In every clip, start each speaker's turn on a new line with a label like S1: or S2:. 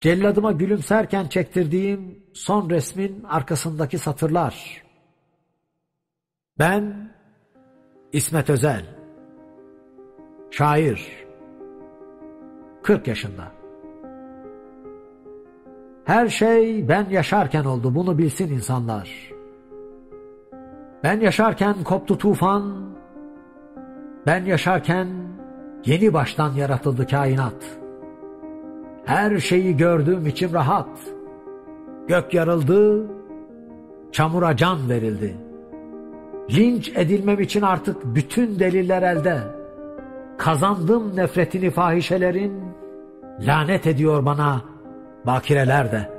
S1: Celladıma gülümserken çektirdiğim son resmin arkasındaki satırlar. Ben İsmet Özel. Şair. 40 yaşında. Her şey ben yaşarken oldu bunu bilsin insanlar. Ben yaşarken koptu tufan. Ben yaşarken yeni baştan yaratıldı kainat. Her şeyi gördüğüm içim rahat. Gök yarıldı, çamura can verildi. Linç edilmem için artık bütün deliller elde. Kazandım nefretini fahişelerin, lanet ediyor bana bakireler de.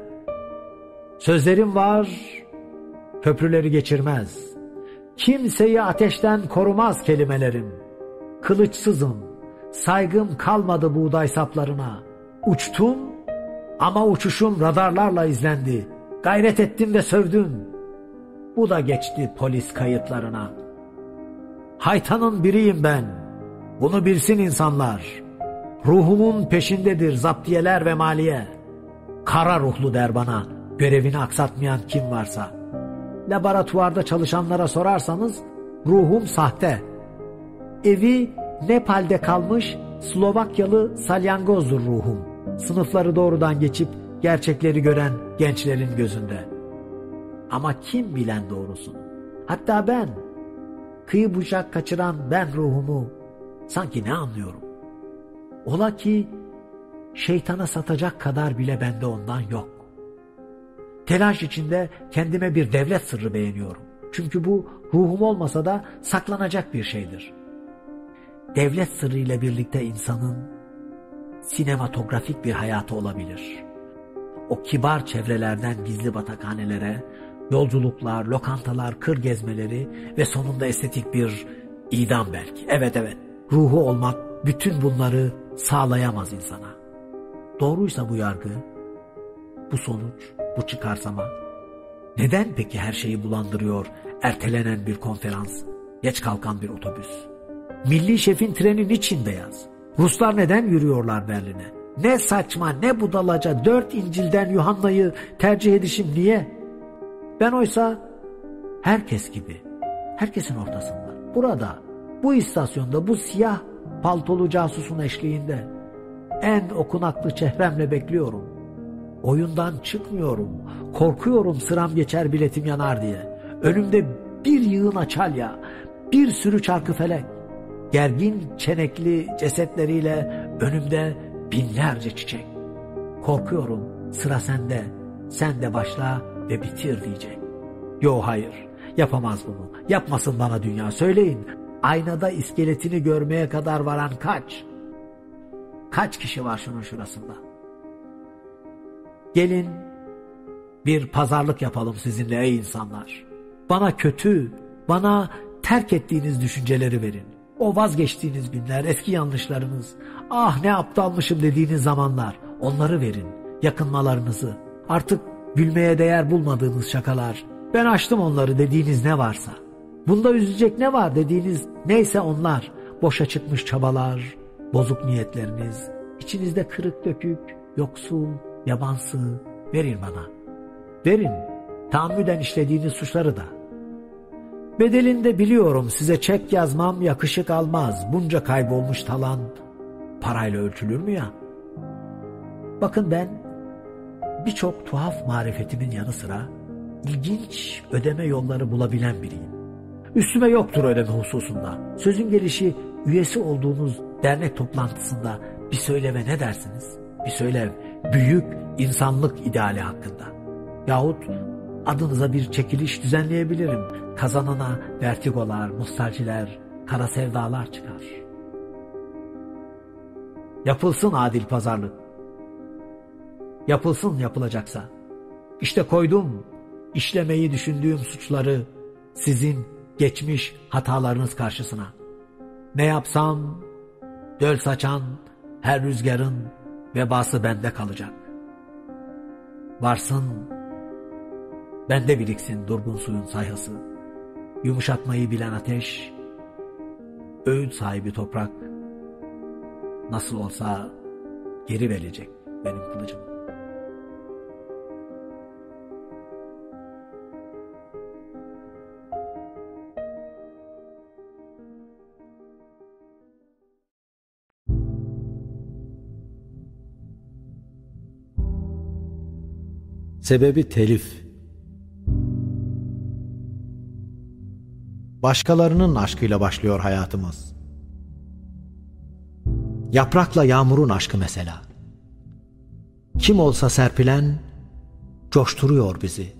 S1: Sözlerim var, köprüleri geçirmez. Kimseyi ateşten korumaz kelimelerim. Kılıçsızım, saygım kalmadı buğday saplarına. Uçtum ama uçuşum radarlarla izlendi. Gayret ettim ve sövdüm. Bu da geçti polis kayıtlarına. Haytanın biriyim ben. Bunu bilsin insanlar. Ruhumun peşindedir zaptiyeler ve maliye. Kara ruhlu der bana görevini aksatmayan kim varsa. Laboratuvarda çalışanlara sorarsanız ruhum sahte. Evi Nepal'de kalmış Slovakyalı salyangozdur ruhum. Sınıfları doğrudan geçip gerçekleri gören gençlerin gözünde. Ama kim bilen doğrusunu? Hatta ben, kıyı bucak kaçıran ben ruhumu sanki ne anlıyorum? Ola ki şeytana satacak kadar bile bende ondan yok. Telaş içinde kendime bir devlet sırrı beğeniyorum. Çünkü bu ruhum olmasa da saklanacak bir şeydir. Devlet sırrı ile birlikte insanın sinematografik bir hayatı olabilir. O kibar çevrelerden gizli batakhanelere, yolculuklar, lokantalar, kır gezmeleri ve sonunda estetik bir idam belki. Evet evet, ruhu olmak bütün bunları sağlayamaz insana. Doğruysa bu yargı, bu sonuç, bu çıkarsama, neden peki her şeyi bulandırıyor ertelenen bir konferans, geç kalkan bir otobüs? Milli şefin treni niçin beyaz? Ruslar neden yürüyorlar Berlin'e? Ne saçma ne budalaca dört İncil'den Yuhanna'yı tercih edişim niye? Ben oysa herkes gibi, herkesin ortasında, burada, bu istasyonda, bu siyah paltolu casusun eşliğinde en okunaklı çehremle bekliyorum. Oyundan çıkmıyorum, korkuyorum sıram geçer biletim yanar diye. Önümde bir yığın açalya, bir sürü çarkı felek, gergin çenekli cesetleriyle önümde binlerce çiçek. Korkuyorum sıra sende, sen de başla ve bitir diyecek. Yo hayır, yapamaz bunu, yapmasın bana dünya söyleyin. Aynada iskeletini görmeye kadar varan kaç? Kaç kişi var şunun şurasında? Gelin bir pazarlık yapalım sizinle ey insanlar. Bana kötü, bana terk ettiğiniz düşünceleri verin. O vazgeçtiğiniz günler, eski yanlışlarınız, ah ne aptalmışım dediğiniz zamanlar, onları verin. Yakınmalarınızı, artık gülmeye değer bulmadığınız şakalar, ben açtım onları dediğiniz ne varsa. Bunda üzülecek ne var dediğiniz neyse onlar, boşa çıkmış çabalar, bozuk niyetleriniz, içinizde kırık dökük, yoksul, yabansı, verin bana. Verin, tahammüden işlediğiniz suçları da. Bedelinde biliyorum size çek yazmam yakışık almaz. Bunca kaybolmuş talan parayla ölçülür mü ya? Bakın ben birçok tuhaf marifetimin yanı sıra ilginç ödeme yolları bulabilen biriyim. Üstüme yoktur ödeme hususunda. Sözün gelişi üyesi olduğunuz dernek toplantısında bir söyleve ne dersiniz? Bir söylev büyük insanlık ideali hakkında. Yahut adınıza bir çekiliş düzenleyebilirim. Kazanana vertigolar, nostaljiler, kara sevdalar çıkar. Yapılsın adil pazarlık. Yapılsın yapılacaksa. İşte koydum işlemeyi düşündüğüm suçları sizin geçmiş hatalarınız karşısına. Ne yapsam döl saçan her rüzgarın vebası bende kalacak. Varsın bende biriksin durgun suyun sayhası. Yumuşatmayı bilen ateş, öğüt sahibi toprak nasıl olsa geri verecek benim kılıcım.
S2: Sebebi telif Başkalarının aşkıyla başlıyor hayatımız. Yaprakla yağmurun aşkı mesela. Kim olsa serpilen coşturuyor bizi.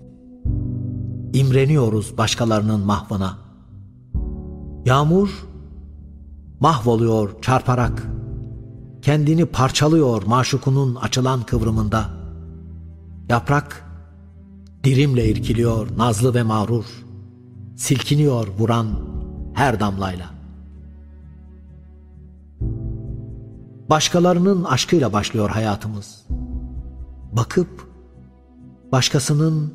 S2: İmreniyoruz başkalarının mahvına. Yağmur mahvoluyor çarparak. Kendini parçalıyor maşukunun açılan kıvrımında. Yaprak dirimle irkiliyor nazlı ve mağrur. Silkiniyor vuran her damlayla. Başkalarının aşkıyla başlıyor hayatımız. Bakıp başkasının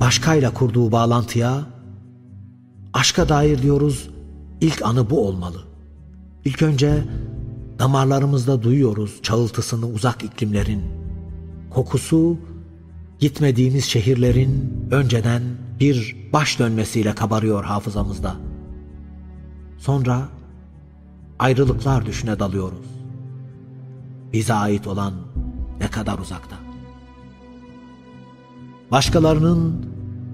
S2: başkayla kurduğu bağlantıya aşka dair diyoruz ilk anı bu olmalı. İlk önce damarlarımızda duyuyoruz çağıltısını uzak iklimlerin, kokusu gitmediğimiz şehirlerin önceden bir baş dönmesiyle kabarıyor hafızamızda. Sonra ayrılıklar düşüne dalıyoruz. Bize ait olan ne kadar uzakta. Başkalarının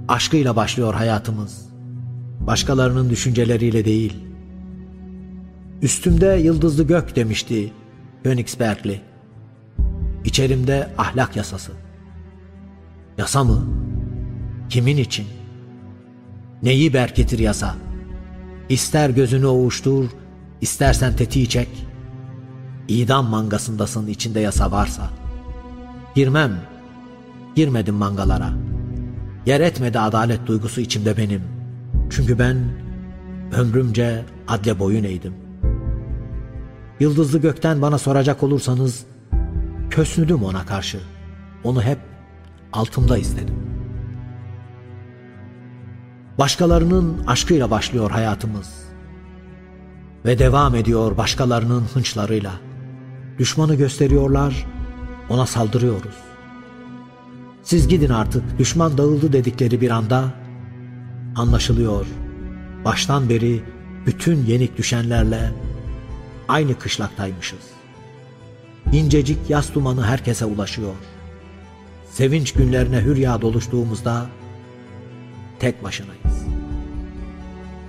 S2: aşkıyla başlıyor hayatımız. Başkalarının düşünceleriyle değil. Üstümde yıldızlı gök demişti Königsbergli. İçerimde ahlak yasası. Yasa mı? Kimin için? Neyi berketir yasa? İster gözünü ovuştur, istersen tetiği çek. İdam mangasındasın içinde yasa varsa. Girmem, girmedim mangalara. Yer etmedi adalet duygusu içimde benim. Çünkü ben ömrümce adle boyun eğdim. Yıldızlı gökten bana soracak olursanız, kösnüdüm ona karşı. Onu hep altımda istedim. Başkalarının aşkıyla başlıyor hayatımız. Ve devam ediyor başkalarının hınçlarıyla. Düşmanı gösteriyorlar, ona saldırıyoruz. Siz gidin artık, düşman dağıldı dedikleri bir anda anlaşılıyor. Baştan beri bütün yenik düşenlerle aynı kışlaktaymışız. İncecik yaz dumanı herkese ulaşıyor. Sevinç günlerine hürya doluştuğumuzda tek başınayız.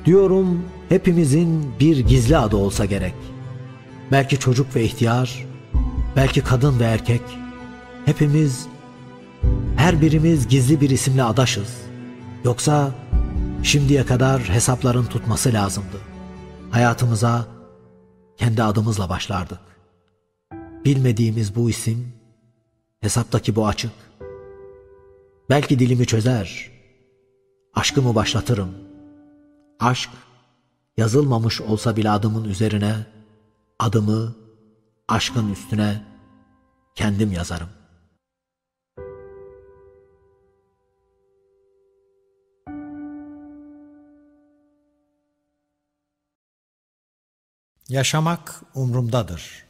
S2: Diyorum hepimizin bir gizli adı olsa gerek. Belki çocuk ve ihtiyar, belki kadın ve erkek. Hepimiz, her birimiz gizli bir isimle adaşız. Yoksa şimdiye kadar hesapların tutması lazımdı. Hayatımıza kendi adımızla başlardık. Bilmediğimiz bu isim, hesaptaki bu açık. Belki dilimi çözer, aşkımı başlatırım. Aşk, yazılmamış olsa bile adımın üzerine, adımı aşkın üstüne kendim yazarım. Yaşamak umrumdadır.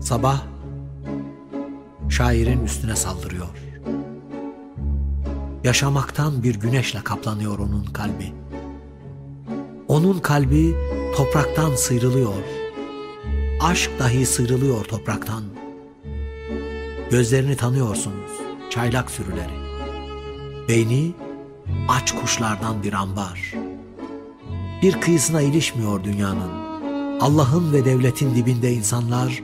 S2: Sabah şairin üstüne saldırıyor. Yaşamaktan bir güneşle kaplanıyor onun kalbi. Onun kalbi topraktan sıyrılıyor. Aşk dahi sıyrılıyor topraktan. Gözlerini tanıyorsunuz, çaylak sürüleri. Beyni aç kuşlardan bir ambar. Bir kıyısına ilişmiyor dünyanın. Allah'ın ve devletin dibinde insanlar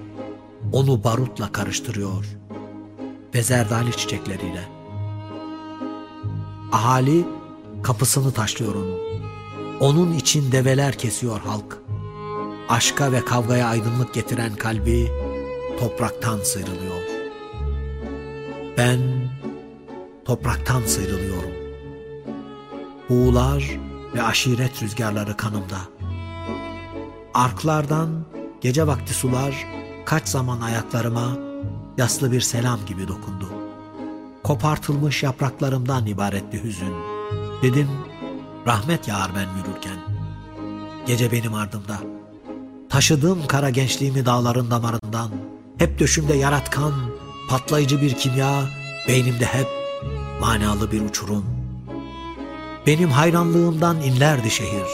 S2: onu barutla karıştırıyor ve zerdali çiçekleriyle. Ahali kapısını taşlıyor onun. Onun için develer kesiyor halk. Aşka ve kavgaya aydınlık getiren kalbi topraktan sıyrılıyor. Ben topraktan sıyrılıyorum. Buğular ve aşiret rüzgarları kanımda. Arklardan gece vakti sular kaç zaman ayaklarıma yaslı bir selam gibi dokundu. Kopartılmış yapraklarımdan ibaretti hüzün. Dedim rahmet yağar ben yürürken. Gece benim ardımda. Taşıdığım kara gençliğimi dağların damarından. Hep döşümde yaratkan, patlayıcı bir kimya, beynimde hep manalı bir uçurum. Benim hayranlığımdan inlerdi şehir.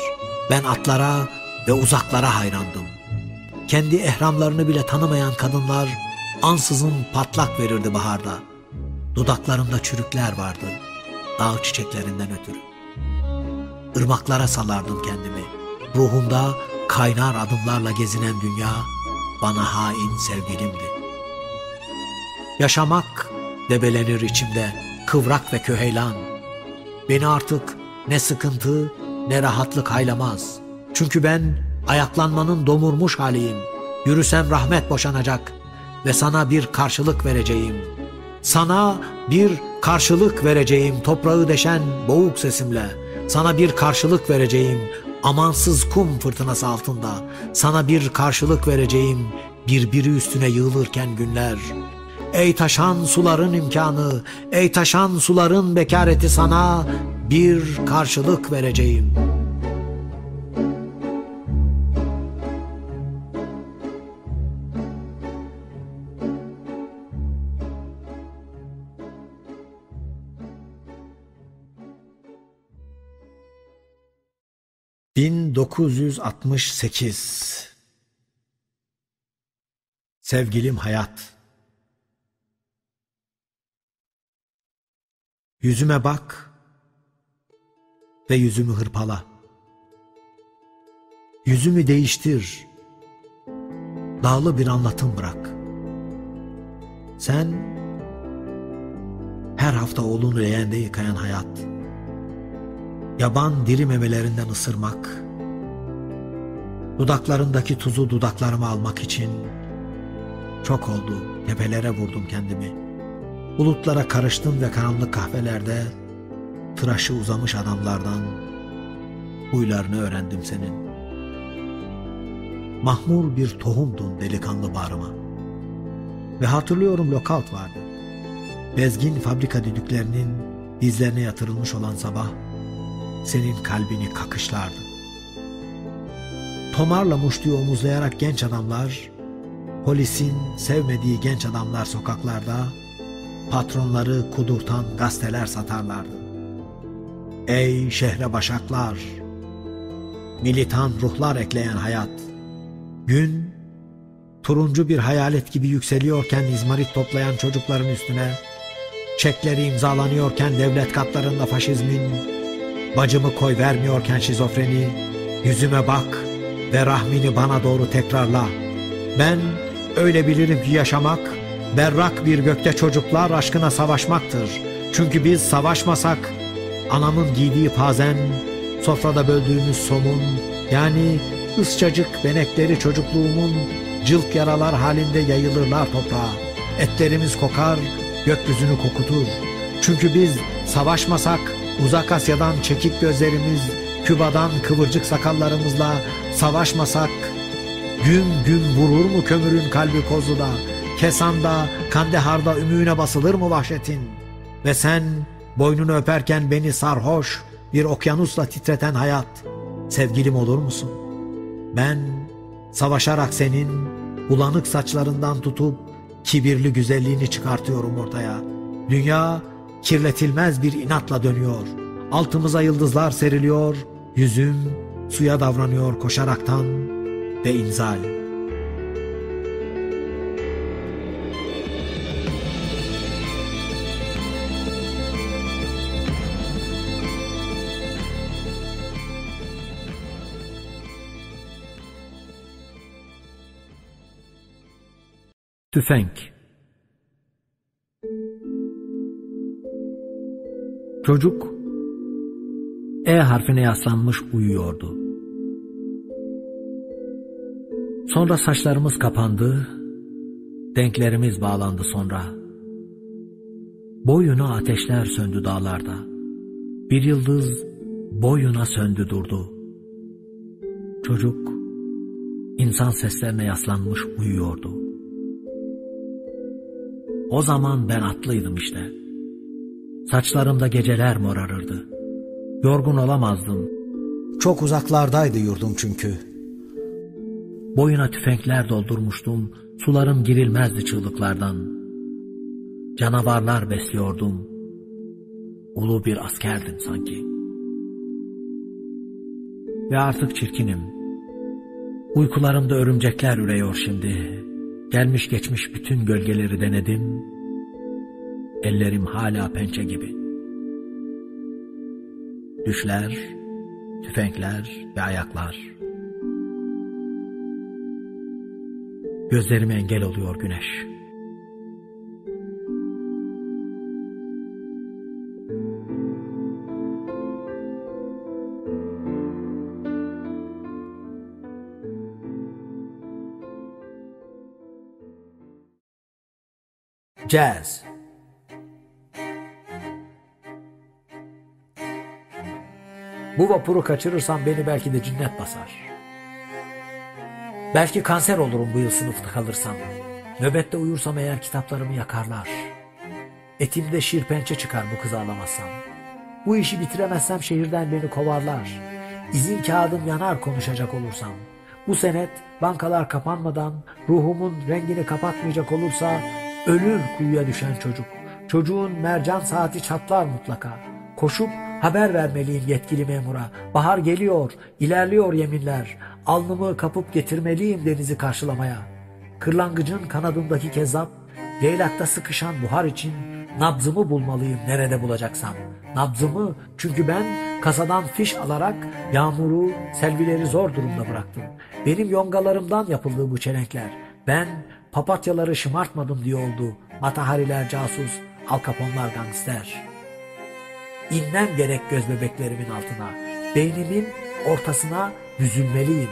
S2: Ben atlara ve uzaklara hayrandım. Kendi ehramlarını bile tanımayan kadınlar ansızın patlak verirdi baharda. Dudaklarımda çürükler vardı, dağ çiçeklerinden ötürü. Irmaklara salardım kendimi. Ruhumda kaynar adımlarla gezinen dünya bana hain sevgilimdi. Yaşamak debelenir içimde, kıvrak ve köheylan. Beni artık ne sıkıntı ne rahatlık haylamaz. Çünkü ben ayaklanmanın domurmuş haliyim. Yürüsem rahmet boşanacak ve sana bir karşılık vereceğim. Sana bir karşılık vereceğim toprağı deşen boğuk sesimle. Sana bir karşılık vereceğim amansız kum fırtınası altında. Sana bir karşılık vereceğim birbiri üstüne yığılırken günler. Ey taşan suların imkanı, ey taşan suların bekareti sana bir karşılık vereceğim.'' ...1968 Sevgilim Hayat Yüzüme bak ve yüzümü hırpala. Yüzümü değiştir. Dağlı bir anlatım bırak. Sen her hafta oğlunu leğende yıkayan hayat. Yaban diri memelerinden ısırmak. Dudaklarındaki tuzu dudaklarıma almak için çok oldu. Tepelere vurdum kendimi.'' Bulutlara karıştım ve karanlık kahvelerde tıraşı uzamış adamlardan huylarını öğrendim senin. Mahmur bir tohumdun delikanlı bağrıma. Ve hatırlıyorum lokalt vardı. Bezgin fabrika düdüklerinin dizlerine yatırılmış olan sabah senin kalbini kakışlardı. Tomarla muştuyu omuzlayarak genç adamlar, polisin sevmediği genç adamlar sokaklarda patronları kudurtan gazeteler satarlardı. Ey şehre başaklar, militan ruhlar ekleyen hayat, gün turuncu bir hayalet gibi yükseliyorken izmarit toplayan çocukların üstüne, çekleri imzalanıyorken devlet katlarında faşizmin, bacımı koy vermiyorken şizofreni, yüzüme bak ve rahmini bana doğru tekrarla. Ben öyle bilirim ki yaşamak, berrak bir gökte çocuklar aşkına savaşmaktır. Çünkü biz savaşmasak anamın giydiği pazen, sofrada böldüğümüz somun, yani ısçacık benekleri çocukluğumun cılk yaralar halinde yayılırlar toprağa. Etlerimiz kokar, gökyüzünü kokutur. Çünkü biz savaşmasak uzak Asya'dan çekik gözlerimiz, Küba'dan kıvırcık sakallarımızla savaşmasak gün gün vurur mu kömürün kalbi kozuda? Kesan'da, Kandehar'da ümüğüne basılır mı vahşetin? Ve sen boynunu öperken beni sarhoş bir okyanusla titreten hayat, sevgilim olur musun? Ben savaşarak senin bulanık saçlarından tutup kibirli güzelliğini çıkartıyorum ortaya. Dünya kirletilmez bir inatla dönüyor. Altımıza yıldızlar seriliyor, yüzüm suya davranıyor koşaraktan ve inzal.
S1: Tüfenk Çocuk E harfine yaslanmış uyuyordu. Sonra saçlarımız kapandı, denklerimiz bağlandı sonra. Boyuna ateşler söndü dağlarda. Bir yıldız boyuna söndü durdu. Çocuk insan seslerine yaslanmış uyuyordu. O zaman ben atlıydım işte. Saçlarımda geceler morarırdı. Yorgun olamazdım.
S2: Çok uzaklardaydı yurdum çünkü.
S1: Boyuna tüfekler doldurmuştum. Sularım girilmezdi çığlıklardan. Canavarlar besliyordum. Ulu bir askerdim sanki. Ve artık çirkinim. Uykularımda örümcekler üreyor şimdi. Gelmiş geçmiş bütün gölgeleri denedim. Ellerim hala pençe gibi. Düşler, tüfekler ve ayaklar. Gözlerime engel oluyor güneş. Jazz Bu vapuru kaçırırsam beni belki de cinnet basar. Belki kanser olurum bu yıl sınıfta kalırsam. Nöbette uyursam eğer kitaplarımı yakarlar. Etimde şirpençe çıkar bu kızı alamazsam. Bu işi bitiremezsem şehirden beni kovarlar. İzin kağıdım yanar konuşacak olursam. Bu senet bankalar kapanmadan ruhumun rengini kapatmayacak olursa ölür kuyuya düşen çocuk. Çocuğun mercan saati çatlar mutlaka. Koşup haber vermeliyim yetkili memura. Bahar geliyor, ilerliyor yeminler. Alnımı kapıp getirmeliyim denizi karşılamaya. Kırlangıcın kanadındaki kezzap, leylakta sıkışan buhar için nabzımı bulmalıyım nerede bulacaksam. Nabzımı çünkü ben kasadan fiş alarak yağmuru, selvileri zor durumda bıraktım. Benim yongalarımdan yapıldı bu çelenkler. Ben papatyaları şımartmadım diye oldu. Matahariler casus, alkaponlar gangster. İnmem gerek göz bebeklerimin altına. Beynimin ortasına büzülmeliyim.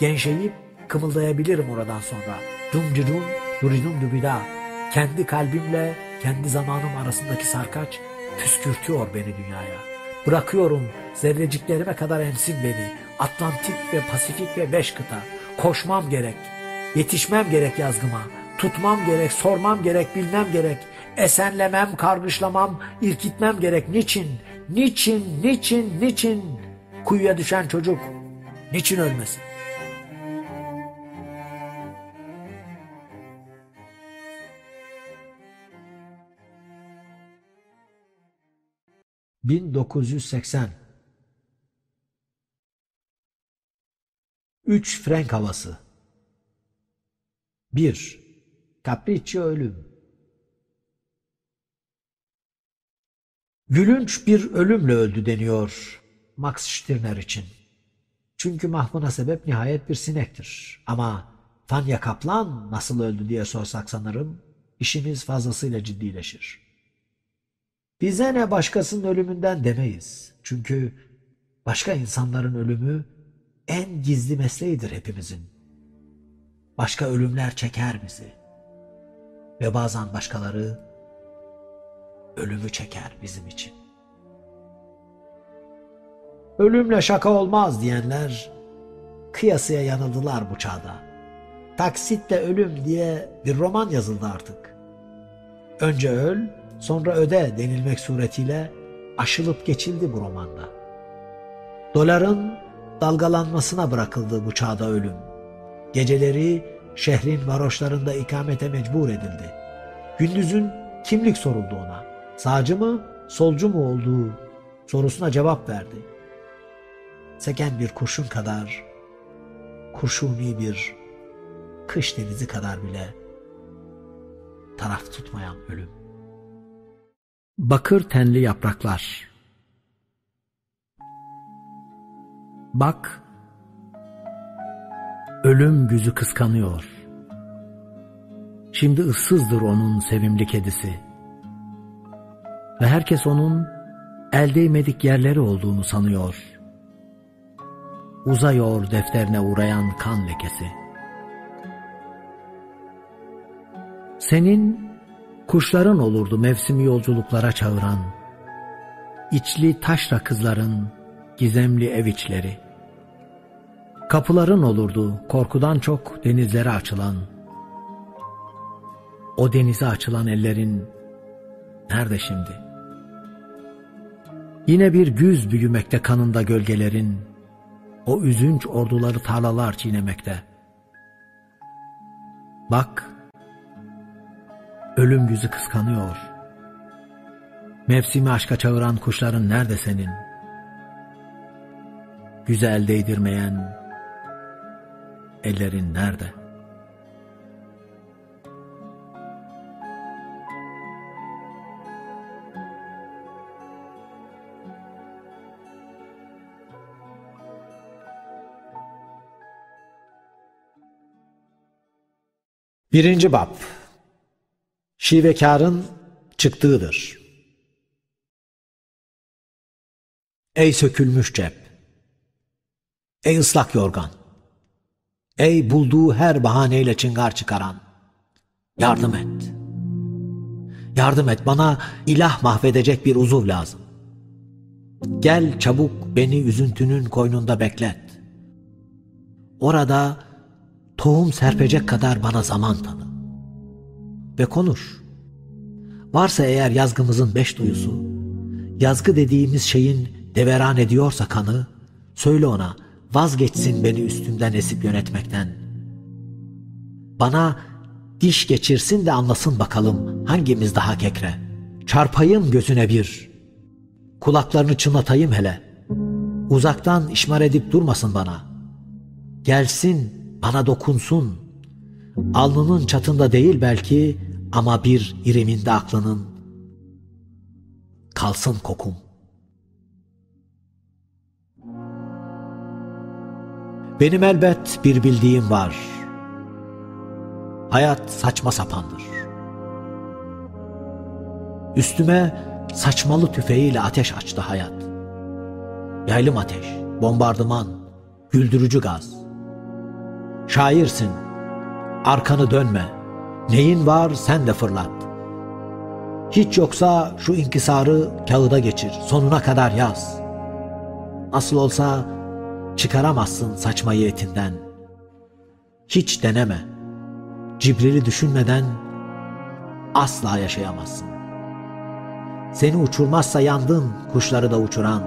S1: Genşeyip kımıldayabilirim oradan sonra. Dumcudum, duridum dubida. Kendi kalbimle kendi zamanım arasındaki sarkaç püskürtüyor beni dünyaya. Bırakıyorum zerreciklerime kadar emsin beni. Atlantik ve Pasifik ve beş kıta. Koşmam gerek. Yetişmem gerek yazgıma. Tutmam gerek, sormam gerek, bilmem gerek. Esenlemem, kargışlamam, irkitmem gerek. Niçin? Niçin? Niçin? Niçin? Kuyuya düşen çocuk niçin ölmesin? ...1980... Üç Frank havası. Bir, Capriccio ölüm. Gülünç bir ölümle öldü deniyor Max Stirner için. Çünkü mahvına sebep nihayet bir sinektir. Ama Tanya Kaplan nasıl öldü diye sorsak sanırım işimiz fazlasıyla ciddileşir. Bize ne başkasının ölümünden demeyiz. Çünkü başka insanların ölümü en gizli mesleğidir hepimizin. Başka ölümler çeker bizi. Ve bazen başkaları ölümü çeker bizim için. Ölümle şaka olmaz diyenler kıyasıya yanıldılar bu çağda. Taksitle ölüm diye bir roman yazıldı artık. Önce öl, sonra öde denilmek suretiyle aşılıp geçildi bu romanda. Doların dalgalanmasına bırakıldı bu çağda ölüm. Geceleri şehrin varoşlarında ikamete mecbur edildi. Gündüzün kimlik soruldu ona. Sağcı mı, solcu mu olduğu sorusuna cevap verdi. Seken bir kurşun kadar, kurşuni bir kış denizi kadar bile taraf tutmayan ölüm. Bakır tenli yapraklar Bak, ölüm güzü kıskanıyor. Şimdi ıssızdır onun sevimli kedisi ve herkes onun el değmedik yerleri olduğunu sanıyor. Uzayıyor defterine uğrayan kan lekesi. Senin kuşların olurdu mevsimi yolculuklara çağıran, içli taşra kızların gizemli ev içleri. Kapıların olurdu korkudan çok denizlere açılan, o denize açılan ellerin nerede şimdi?'' Yine bir güz büyümekte kanında gölgelerin, o üzünç orduları tarlalar çiğnemekte. Bak, ölüm güzü kıskanıyor. Mevsimi aşka çağıran kuşların nerede senin? Güzel değdirmeyen ellerin nerede?
S2: Birinci bab Şivekarın çıktığıdır. Ey sökülmüş cep! Ey ıslak yorgan! Ey bulduğu her bahaneyle çıngar çıkaran! Yardım et! Yardım et bana ilah mahvedecek bir uzuv lazım. Gel çabuk beni üzüntünün koynunda beklet. Orada tohum serpecek kadar bana zaman tanı. Ve konuş. Varsa eğer yazgımızın beş duyusu, yazgı dediğimiz şeyin deveran ediyorsa kanı, söyle ona vazgeçsin beni üstümden esip yönetmekten. Bana diş geçirsin de anlasın bakalım hangimiz daha kekre. Çarpayım gözüne bir, kulaklarını çınlatayım hele. Uzaktan işmar edip durmasın bana. Gelsin, bana dokunsun. Alnının çatında değil belki ama bir iriminde aklının. Kalsın kokum. Benim elbet bir bildiğim var. Hayat saçma sapandır. Üstüme saçmalı tüfeğiyle ateş açtı hayat. Yaylım ateş, bombardıman, güldürücü gaz. Şairsin, arkanı dönme. Neyin var sen de fırlat. Hiç yoksa şu inkisarı kağıda geçir, sonuna kadar yaz. Nasıl olsa çıkaramazsın saçmayı etinden. Hiç deneme. Cibril'i düşünmeden asla yaşayamazsın. Seni uçurmazsa yandın kuşları da uçuran.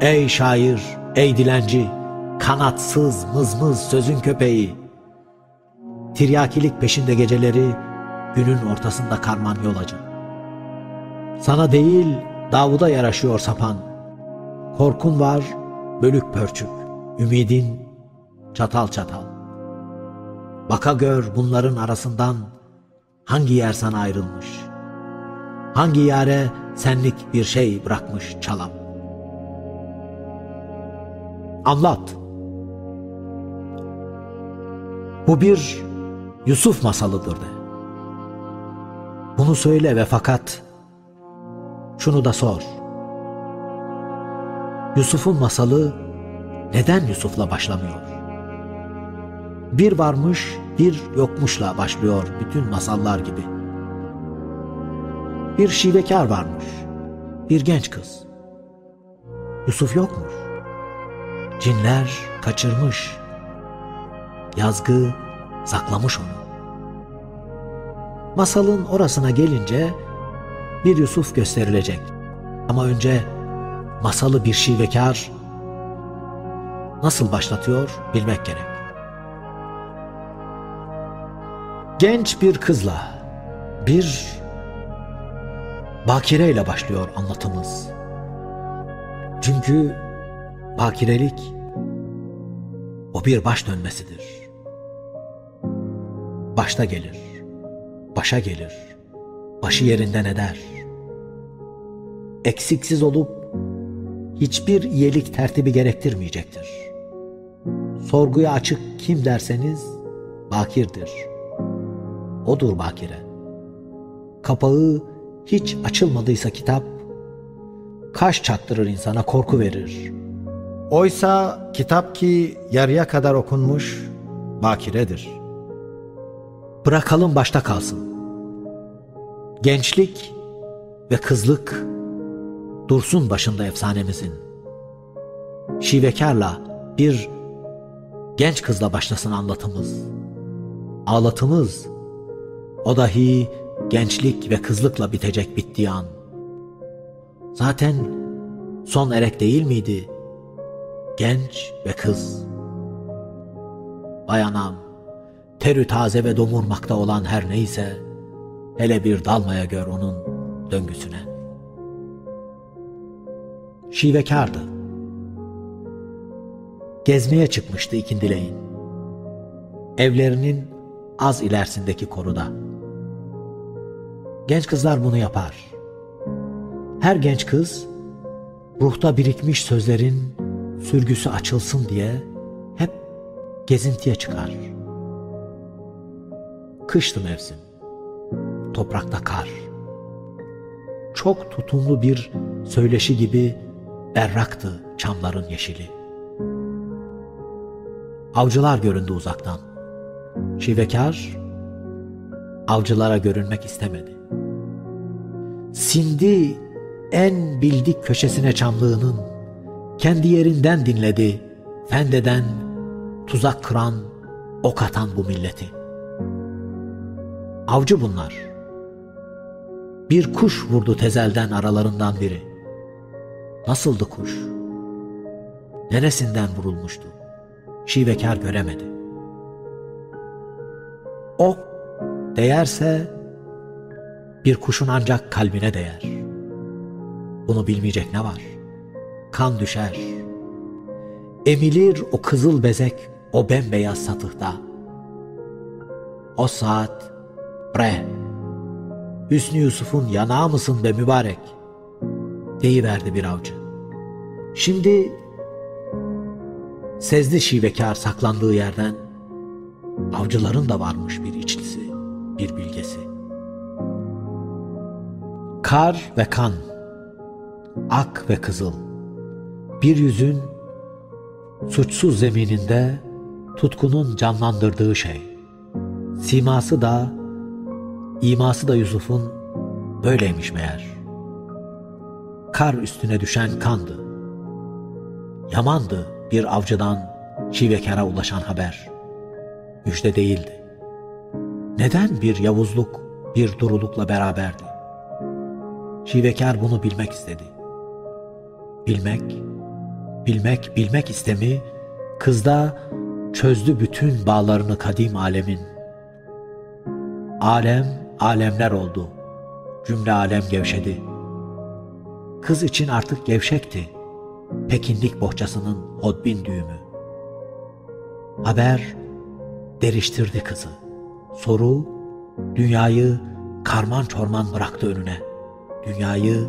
S2: Ey şair, ey dilenci, kanatsız mızmız sözün köpeği. Tiryakilik peşinde geceleri günün ortasında karman yolacı. Sana değil Davud'a yaraşıyor sapan. Korkun var bölük pörçük, ümidin çatal çatal. Baka gör bunların arasından hangi yer sana ayrılmış. Hangi yare senlik bir şey bırakmış çalap. Anlat. Bu bir Yusuf masalıdır de. Bunu söyle ve fakat şunu da sor. Yusuf'un masalı neden Yusuf'la başlamıyor? Bir varmış, bir yokmuşla başlıyor bütün masallar gibi. Bir şivekar varmış, bir genç kız. Yusuf yokmuş. Cinler kaçırmış. Yazgı saklamış onu. Masalın orasına gelince bir Yusuf gösterilecek. Ama önce masalı bir şivekar nasıl başlatıyor bilmek gerek. Genç bir kızla bir bakireyle başlıyor anlatımız. Çünkü bakirelik o bir baş dönmesidir. Başta gelir, başa gelir, başı yerinden eder. Eksiksiz olup hiçbir iyilik tertibi gerektirmeyecektir. Sorguya açık kim derseniz bakirdir. Odur bakire. Kapağı hiç açılmadıysa kitap, kaş çattırır insana korku verir. Oysa kitap ki yarıya kadar okunmuş bakiredir. Bırakalım başta kalsın. Gençlik ve kızlık dursun başında efsanemizin. Şivekarla bir genç kızla başlasın anlatımız. Ağlatımız o dahi gençlik ve kızlıkla bitecek bittiği an. Zaten son erek değil miydi? Genç ve kız. Bayanam, terü taze ve domurmakta olan her neyse, hele bir dalmaya gör onun döngüsüne şivekardı. Gezmeye çıkmıştı ikindileyin. Evlerinin az ilerisindeki koruda. Genç kızlar bunu yapar. Her genç kız ruhta birikmiş sözlerin sürgüsü açılsın diye hep gezintiye çıkar. Kıştı mevsim. Toprakta kar. Çok tutumlu bir söyleşi gibi berraktı çamların yeşili. Avcılar göründü uzaktan. Şivekar avcılara görünmek istemedi. Sindi en bildik köşesine çamlığının, kendi yerinden dinledi, fendeden, tuzak kıran, ok atan bu milleti. Avcı bunlar. Bir kuş vurdu tezelden aralarından biri. Nasıldı kuş? Neresinden vurulmuştu? Şivekar göremedi. Ok değerse bir kuşun ancak kalbine değer. Bunu bilmeyecek ne var? Kan düşer. Emilir o kızıl bezek o bembeyaz satıhta. O saat bre Hüsnü Yusuf'un yanağı mısın be mübarek? Deyiverdi bir avcı. Şimdi sezdi şivekar saklandığı yerden avcıların da varmış bir içlisi, bir bilgesi. Kar ve kan, ak ve kızıl, bir yüzün suçsuz zemininde tutkunun canlandırdığı şey. Siması da, iması da Yusuf'un böyleymiş meğer. Kar üstüne düşen kandı. Yamandı bir avcıdan şivekara ulaşan haber. Müjde değildi. Neden bir yavuzluk, bir durulukla beraberdi? Şivekar bunu bilmek istedi. Bilmek, bilmek, bilmek istemi kızda çözdü bütün bağlarını kadim alemin. Alem, alemler oldu. Cümle alem gevşedi. Kız için artık gevşekti. Pekinlik bohçasının hodbin düğümü. Haber deriştirdi kızı. Soru dünyayı karman çorman bıraktı önüne. Dünyayı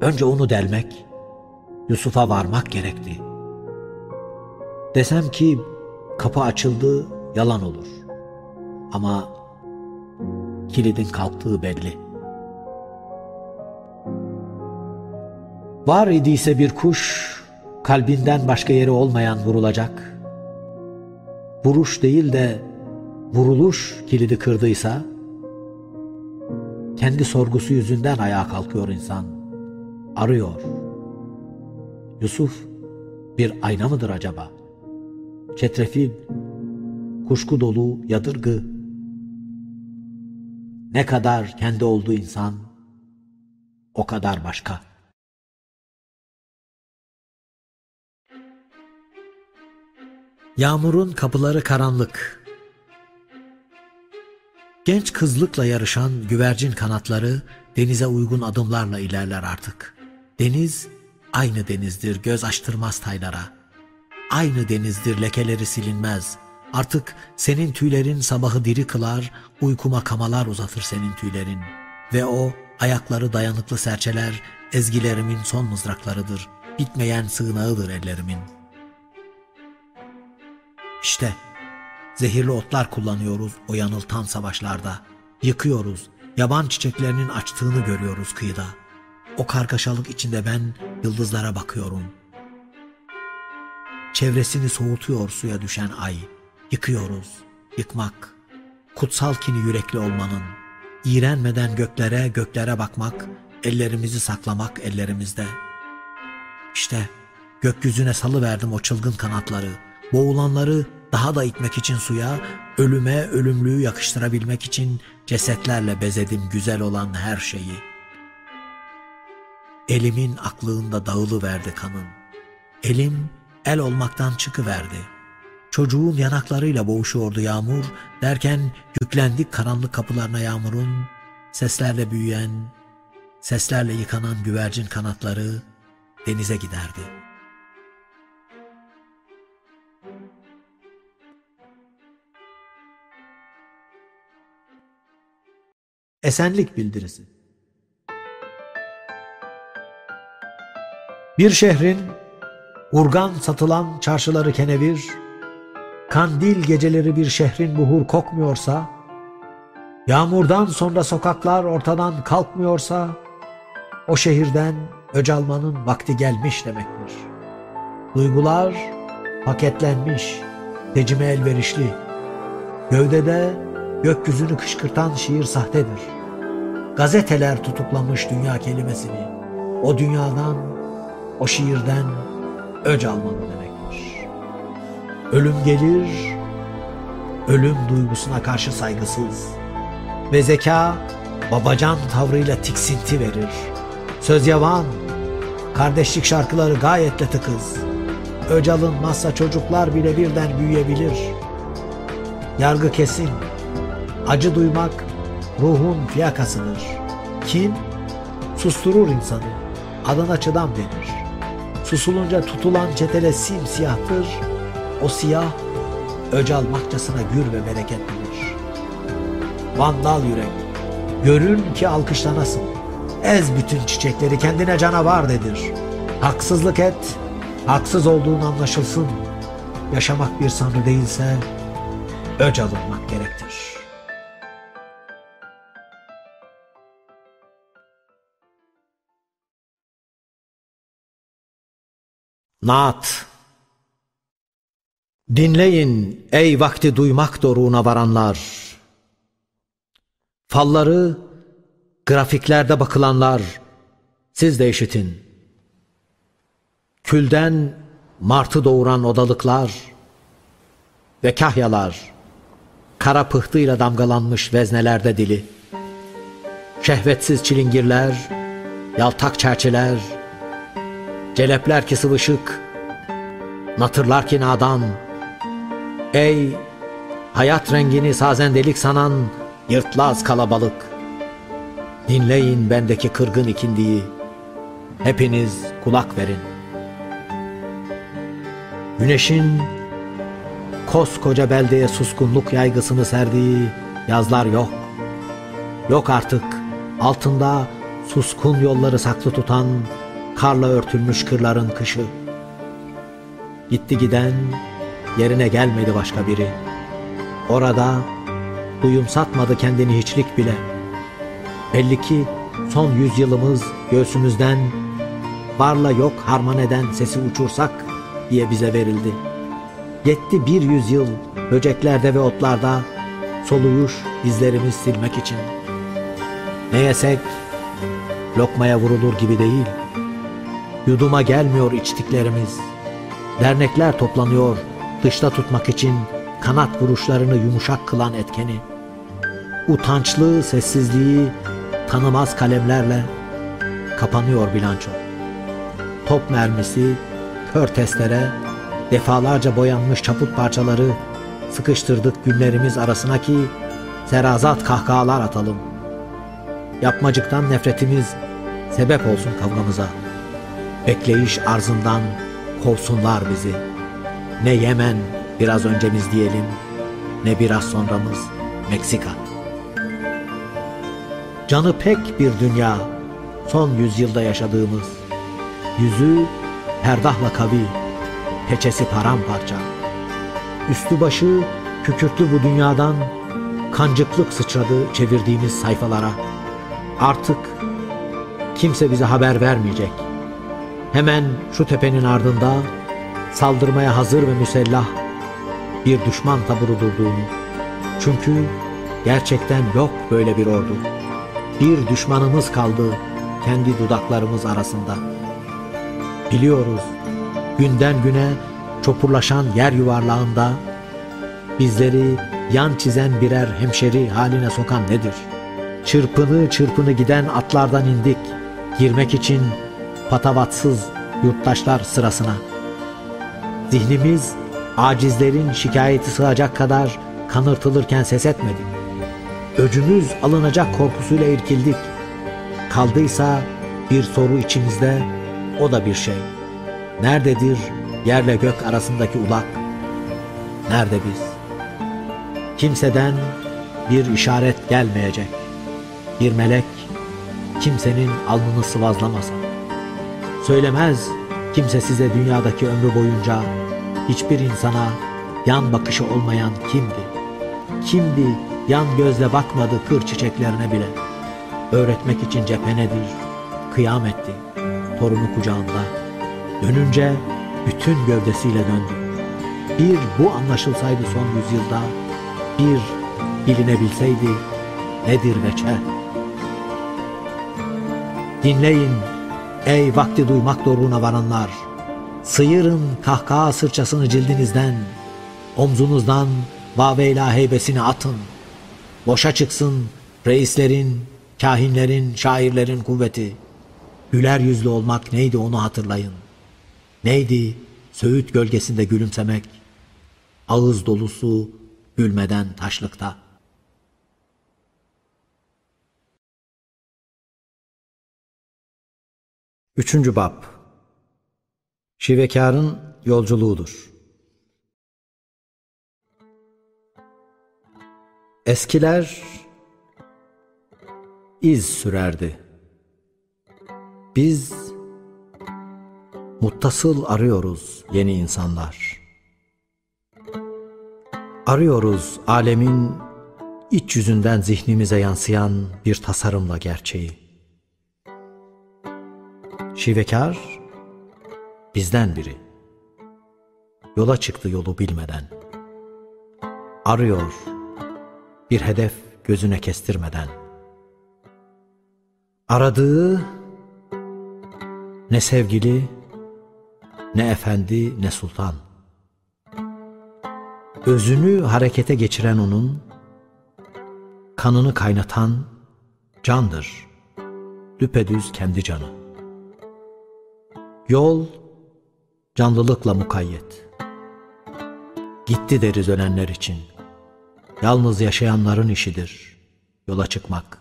S2: önce onu delmek, Yusuf'a varmak gerekti. Desem ki kapı açıldı yalan olur. Ama kilidin kalktığı belli. Var idiyse bir kuş, kalbinden başka yeri olmayan vurulacak. Vuruş değil de vuruluş kilidi kırdıysa, kendi sorgusu yüzünden ayağa kalkıyor insan. Arıyor. Yusuf bir ayna mıdır acaba? Çetrefil, kuşku dolu, yadırgı. Ne kadar kendi olduğu insan, o kadar başka. Yağmurun kapıları karanlık. Genç kızlıkla yarışan güvercin kanatları denize uygun adımlarla ilerler artık. Deniz aynı denizdir göz açtırmaz taylara. Aynı denizdir lekeleri silinmez. Artık senin tüylerin sabahı diri kılar, uykuma kamalar uzatır senin tüylerin. Ve o ayakları dayanıklı serçeler ezgilerimin son mızraklarıdır. Bitmeyen sığınağıdır ellerimin. İşte Zehirli otlar kullanıyoruz o yanıltan savaşlarda. Yıkıyoruz. Yaban çiçeklerinin açtığını görüyoruz kıyıda. O kargaşalık içinde ben yıldızlara bakıyorum. Çevresini soğutuyor suya düşen ay. Yıkıyoruz. Yıkmak. Kutsal kini yürekli olmanın. İğrenmeden göklere, göklere bakmak, ellerimizi saklamak ellerimizde. İşte gökyüzüne salıverdim o çılgın kanatları. Boğulanları daha da itmek için suya, ölüme ölümlüğü yakıştırabilmek için cesetlerle bezedim güzel olan her şeyi. Elimin aklığında dağılı verdi kanın. Elim el olmaktan çıkıverdi. Çocuğun yanaklarıyla boğuşuyordu yağmur, derken yüklendik karanlık kapılarına yağmurun, seslerle büyüyen, seslerle yıkanan güvercin kanatları denize giderdi.'' Esenlik bildirisi. Bir şehrin urgan satılan çarşıları kenevir, kandil geceleri bir şehrin buhur kokmuyorsa, yağmurdan sonra sokaklar ortadan kalkmıyorsa, o şehirden öc almanın vakti gelmiş demektir. Duygular paketlenmiş, tecime elverişli. Gövdede gökyüzünü kışkırtan şiir sahtedir. Gazeteler tutuklamış dünya kelimesini. O dünyadan, o şiirden öc. Ölüm gelir, ölüm duygusuna karşı saygısız ve zeka babacan tavrıyla tiksinti verir. Söz yavan, kardeşlik şarkıları gayetle tıkız. Öc alınmazsa çocuklar bile birden büyüyebilir. Yargı kesin, acı duymak ruhun fiyakasıdır. Kim? Susturur insanı, adına çıdam denir. Susulunca tutulan çetele simsiyahtır, o siyah öc almakçasına gür ve bereketlidir. Vandal yürek, görün ki alkışlanasın. Ez bütün çiçekleri kendine canavar dedir. Haksızlık et, haksız olduğun anlaşılsın. Yaşamak bir sanrı değilse öc alınmak gerektir. Naat Dinleyin ey vakti duymak doruğuna varanlar. Falları grafiklerde bakılanlar siz de işitin. Külden martı doğuran odalıklar ve kahyalar kara pıhtıyla damgalanmış veznelerde dili. Şehvetsiz çilingirler, yaltak çerçeler, celepler ki sıvışık, natırlar ki nadan. Ey hayat rengini sazendelik sanan yırtlaz kalabalık. Dinleyin bendeki kırgın ikindiyi. Hepiniz kulak verin. Güneşin koskoca beldeye suskunluk yaygısını serdiği yazlar yok. Yok artık altında suskun yolları saklı tutan karla örtülmüş kırların kışı. Gitti giden yerine gelmedi başka biri. Orada duyum satmadı kendini hiçlik bile. Belli ki son yüzyılımız göğsümüzden varla yok harman eden sesi uçursak diye bize verildi. Yetti bir yüzyıl böceklerde ve otlarda soluyuş izlerimiz silmek için. Ne yesek lokmaya vurulur gibi değil. Yuduma gelmiyor içtiklerimiz. Dernekler toplanıyor dışta tutmak için kanat vuruşlarını yumuşak kılan etkeni. Utançlı sessizliği tanımaz kalemlerle kapanıyor bilanço. Top mermisi, kör testere, defalarca boyanmış çaput parçaları sıkıştırdık günlerimiz arasına ki serazat kahkahalar atalım. Yapmacıktan nefretimiz sebep olsun kavgamıza. Bekleyiş arzından kovsunlar bizi. Ne Yemen biraz öncemiz diyelim, ne biraz sonramız Meksika. Canı pek bir dünya, son yüzyılda yaşadığımız. Yüzü perdahla kavi, peçesi paramparça. Üstü başı kükürtlü bu dünyadan kancıklık sıçradı çevirdiğimiz sayfalara. Artık kimse bize haber vermeyecek. Hemen şu tepenin ardında saldırmaya hazır ve müsellah bir düşman taburu durduğunu. Çünkü gerçekten yok böyle bir ordu. Bir düşmanımız kaldı kendi dudaklarımız arasında. Biliyoruz günden güne çopurlaşan yer yuvarlağında bizleri yan çizen birer hemşeri haline sokan nedir? Çırpını çırpını giden atlardan indik girmek için patavatsız yurttaşlar sırasına. Zihnimiz acizlerin şikayeti sığacak kadar kanırtılırken ses etmedik. Öcümüz alınacak korkusuyla irkildik. Kaldıysa bir soru içimizde, o da bir şey. Nerededir yerle gök arasındaki ulak? Nerede biz? Kimseden bir işaret gelmeyecek. Bir melek kimsenin alnını sıvazlamasa. Söylemez kimse size dünyadaki ömrü boyunca hiçbir insana yan bakışı olmayan kimdi? Kimdi yan gözle bakmadı kır çiçeklerine bile? Öğretmek için cephenedir, kıyam etti, torunu kucağında. Dönünce bütün gövdesiyle döndü. Bir bu anlaşılsaydı son yüzyılda, bir bilinebilseydi nedir veçe? Dinleyin ey vakti duymak doğruna varanlar. Sıyırın kahkaha sırçasını cildinizden, omzunuzdan vaveyla heybesini atın. Boşa çıksın reislerin, kahinlerin, şairlerin kuvveti. Güler yüzlü olmak neydi onu hatırlayın. Neydi söğüt gölgesinde gülümsemek, ağız dolusu gülmeden taşlıkta. Üçüncü Bab Şivekarın yolculuğudur. Eskiler iz sürerdi. Biz muttasıl arıyoruz yeni insanlar. Arıyoruz alemin iç yüzünden zihnimize yansıyan bir tasarımla gerçeği. Şivekar bizden biri. Yola çıktı yolu bilmeden. Arıyor bir hedef gözüne kestirmeden. Aradığı ne sevgili, ne efendi, ne sultan. Özünü harekete geçiren onun, kanını kaynatan candır, düpedüz kendi canı. Yol canlılıkla mukayyet. Gitti deriz ölenler için. Yalnız yaşayanların işidir yola çıkmak,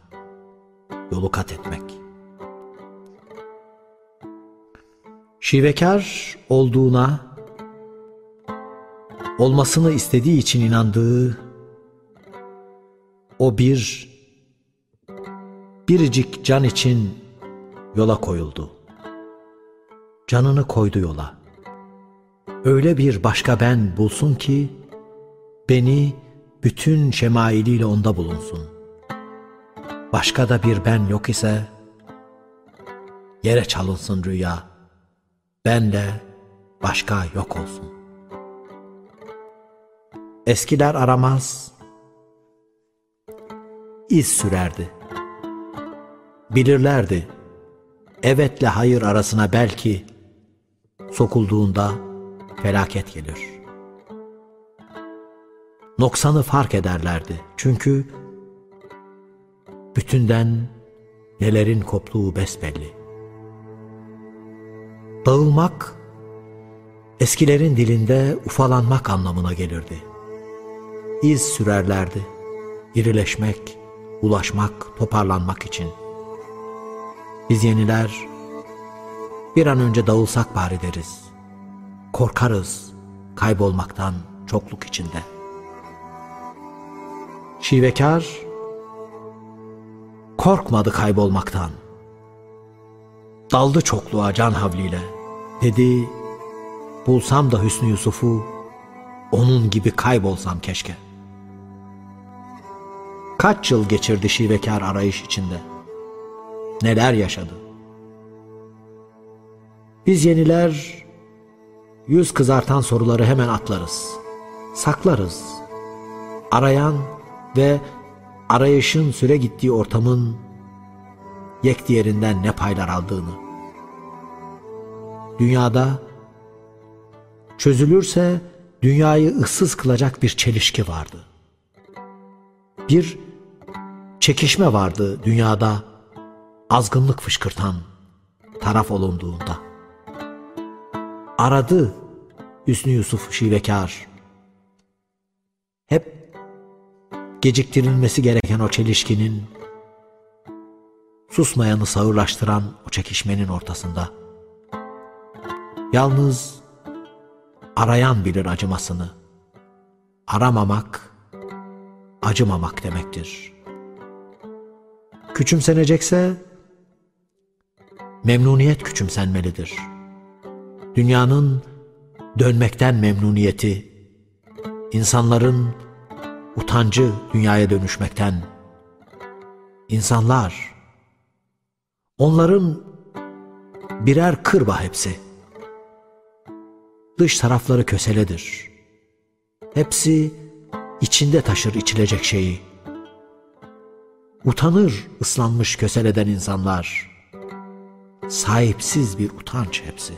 S2: yolu kat etmek. Şivekar olduğuna, olmasını istediği için inandığı o bir biricik can için yola koyuldu. Canını koydu yola. Öyle bir başka ben bulsun ki beni bütün şemailiyle onda bulunsun. Başka da bir ben yok ise yere çalınsın rüya. Benle başka yok olsun. Eskiler aramaz, iz sürerdi. Bilirlerdi, evetle hayır arasına belki sokulduğunda felaket gelir.'' noksanı fark ederlerdi. Çünkü bütünden nelerin koptuğu besbelli. Dağılmak, eskilerin dilinde ufalanmak anlamına gelirdi. İz sürerlerdi, irileşmek, ulaşmak, toparlanmak için. Biz yeniler, bir an önce dağılsak bari deriz. Korkarız kaybolmaktan çokluk içinde.'' Şivekar korkmadı kaybolmaktan. Daldı çokluğa can havliyle. Dedi bulsam da Hüsnü Yusuf'u onun gibi kaybolsam keşke. Kaç yıl geçirdi şivekar arayış içinde. Neler yaşadı. Biz yeniler yüz kızartan soruları hemen atlarız. Saklarız. Arayan ve arayışın süre gittiği ortamın yek diğerinden ne paylar aldığını. Dünyada çözülürse dünyayı ıssız kılacak bir çelişki vardı. Bir çekişme vardı dünyada azgınlık fışkırtan taraf olunduğunda. Aradı Hüsnü Yusuf şivekar. Hep geciktirilmesi gereken o çelişkinin, susmayanı sağırlaştıran o çekişmenin ortasında. Yalnız arayan bilir acımasını. Aramamak, acımamak demektir. Küçümsenecekse, memnuniyet küçümsenmelidir. Dünyanın dönmekten memnuniyeti, insanların utancı dünyaya dönüşmekten, insanlar, onların birer kırba hepsi. Dış tarafları köseledir. Hepsi içinde taşır içilecek şeyi. Utanır ıslanmış köseleden insanlar. Sahipsiz bir utanç hepsi.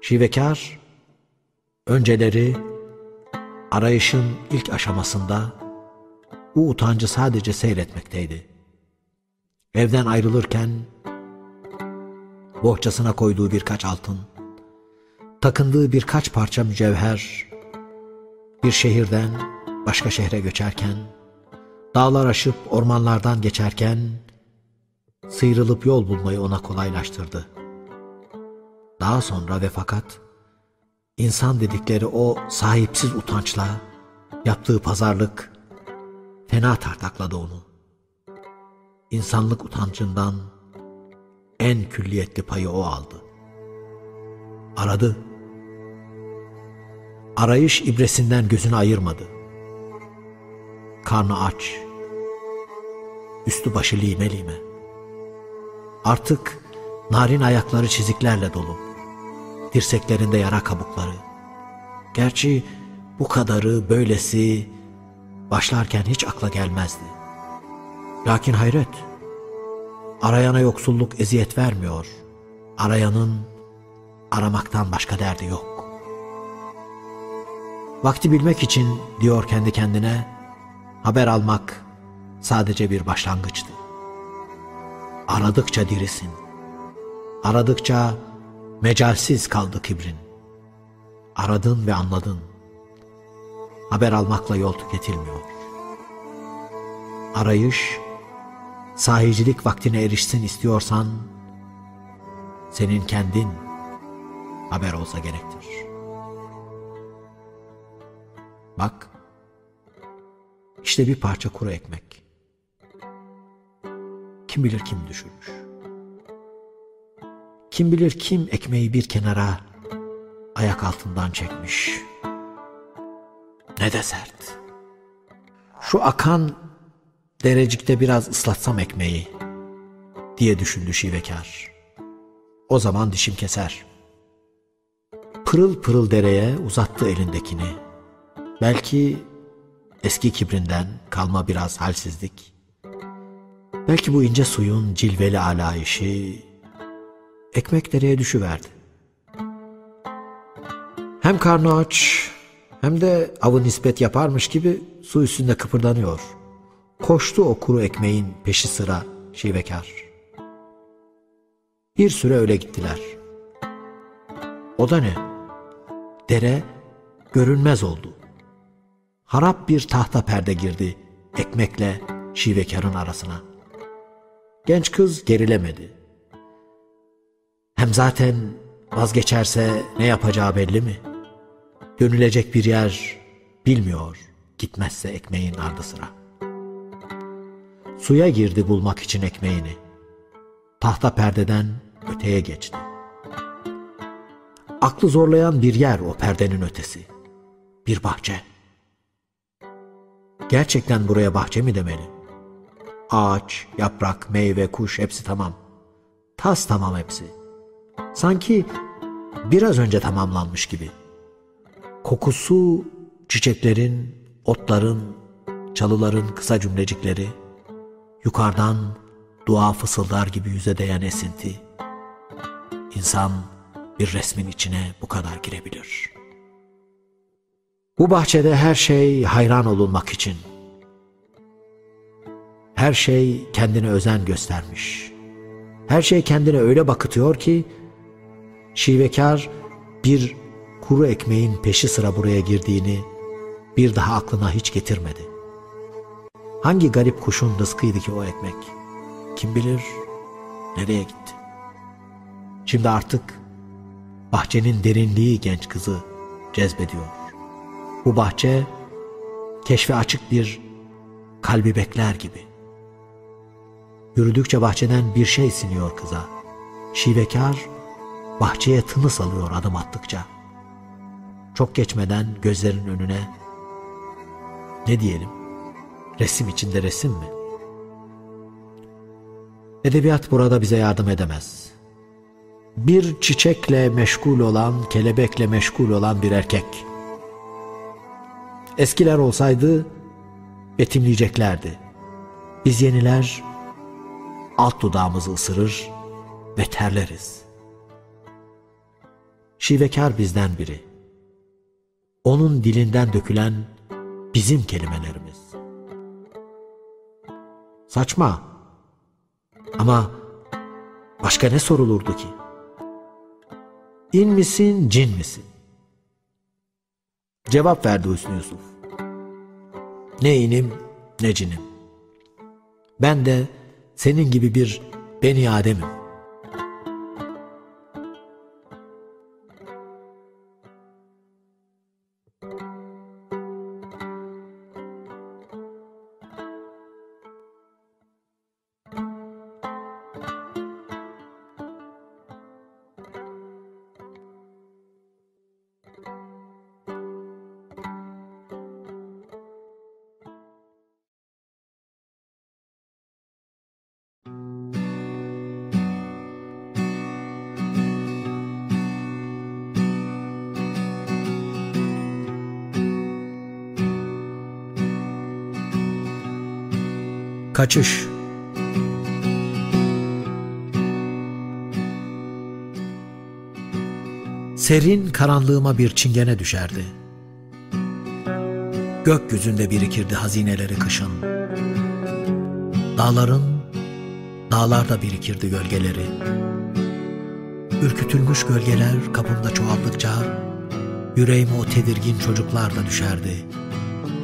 S2: Şivekar, önceleri arayışın ilk aşamasında bu utancı sadece seyretmekteydi. Evden ayrılırken bohçasına koyduğu birkaç altın, takındığı birkaç parça mücevher, bir şehirden başka şehre göçerken, dağlar aşıp ormanlardan geçerken, sıyrılıp yol bulmayı ona kolaylaştırdı. Daha sonra ve fakat, insan dedikleri o sahipsiz utançla, yaptığı pazarlık, fena tartakladı onu. İnsanlık utancından en külliyetli payı o aldı. Aradı. Arayış ibresinden gözünü ayırmadı. Karnı aç. Üstü başı lime lime. Artık narin ayakları çiziklerle dolu. Dirseklerinde yara kabukları. Gerçi bu kadarı böylesi başlarken hiç akla gelmezdi. Lakin hayret, arayana yoksulluk eziyet vermiyor. Arayanın aramaktan başka derdi yok. Vakti bilmek için diyor kendi kendine, haber almak sadece bir başlangıçtı. Aradıkça dirisin. Aradıkça mecalsiz kaldı kibrin. Aradın ve anladın. Haber almakla yol tüketilmiyor. Arayış, sahicilik vaktine erişsin istiyorsan, senin kendin haber olsa gerektir. Bak, işte bir parça kuru ekmek. Kim bilir kim düşürmüş. Kim bilir kim ekmeği bir kenara ayak altından çekmiş. Ne de sert. Şu akan derecikte biraz ıslatsam ekmeği diye düşündü şivekar. O zaman dişim keser. Pırıl pırıl dereye uzattı elindekini. Belki eski kibrinden kalma biraz halsizlik. Belki bu ince suyun cilveli alayışı ekmek dereye düşüverdi. Hem karnı aç hem de avı nispet yaparmış gibi su üstünde kıpırdanıyor. Koştu o kuru ekmeğin peşi sıra şivekar. Bir süre öyle gittiler. O da ne? Dere görünmez oldu. Harap bir tahta perde girdi ekmekle şivekarın arasına. Genç kız gerilemedi. Hem zaten vazgeçerse ne yapacağı belli mi? Dönülecek bir yer bilmiyor gitmezse ekmeğin ardı sıra. Suya girdi bulmak için ekmeğini. Tahta perdeden öteye geçti. Aklı zorlayan bir yer o perdenin ötesi. Bir bahçe. Gerçekten buraya bahçe mi demeli? Ağaç, yaprak, meyve, kuş hepsi tamam. Tas tamam hepsi. Sanki biraz önce tamamlanmış gibi. Kokusu çiçeklerin, otların, çalıların kısa cümlecikleri, yukarıdan dua fısıldar gibi yüze değen esinti. İnsan bir resmin içine bu kadar girebilir. Bu bahçede her şey hayran olunmak için. Her şey kendine özen göstermiş. Her şey kendine öyle bakıtıyor ki şivekar bir kuru ekmeğin peşi sıra buraya girdiğini bir daha aklına hiç getirmedi. Hangi garip kuşun rızkıydı ki o ekmek? Kim bilir nereye gitti? Şimdi artık bahçenin derinliği genç kızı cezbediyor. Bu bahçe keşfe açık bir kalbi bekler gibi. Yürüdükçe bahçeden bir şey siniyor kıza. Şivekar bahçeye tını salıyor adım attıkça. Çok geçmeden gözlerin önüne ne diyelim? Resim içinde resim mi? Edebiyat burada bize yardım edemez. Bir çiçekle meşgul olan, kelebekle meşgul olan bir erkek. Eskiler olsaydı betimleyeceklerdi. Biz yeniler alt dudağımızı ısırır ve terleriz. Şivekar bizden biri. Onun dilinden dökülen bizim kelimelerimiz. Saçma. Ama başka ne sorulurdu ki? İn misin, cin misin? Cevap verdi Hüsnü Yusuf. Ne inim ne cinim. Ben de senin gibi bir beni Adem'im. Kaçış Serin karanlığıma bir çingene düşerdi. Gökyüzünde birikirdi hazineleri kışın. Dağların, dağlarda birikirdi gölgeleri. Ürkütülmüş gölgeler kapımda çoğaldıkça yüreğime o tedirgin çocuklar da düşerdi.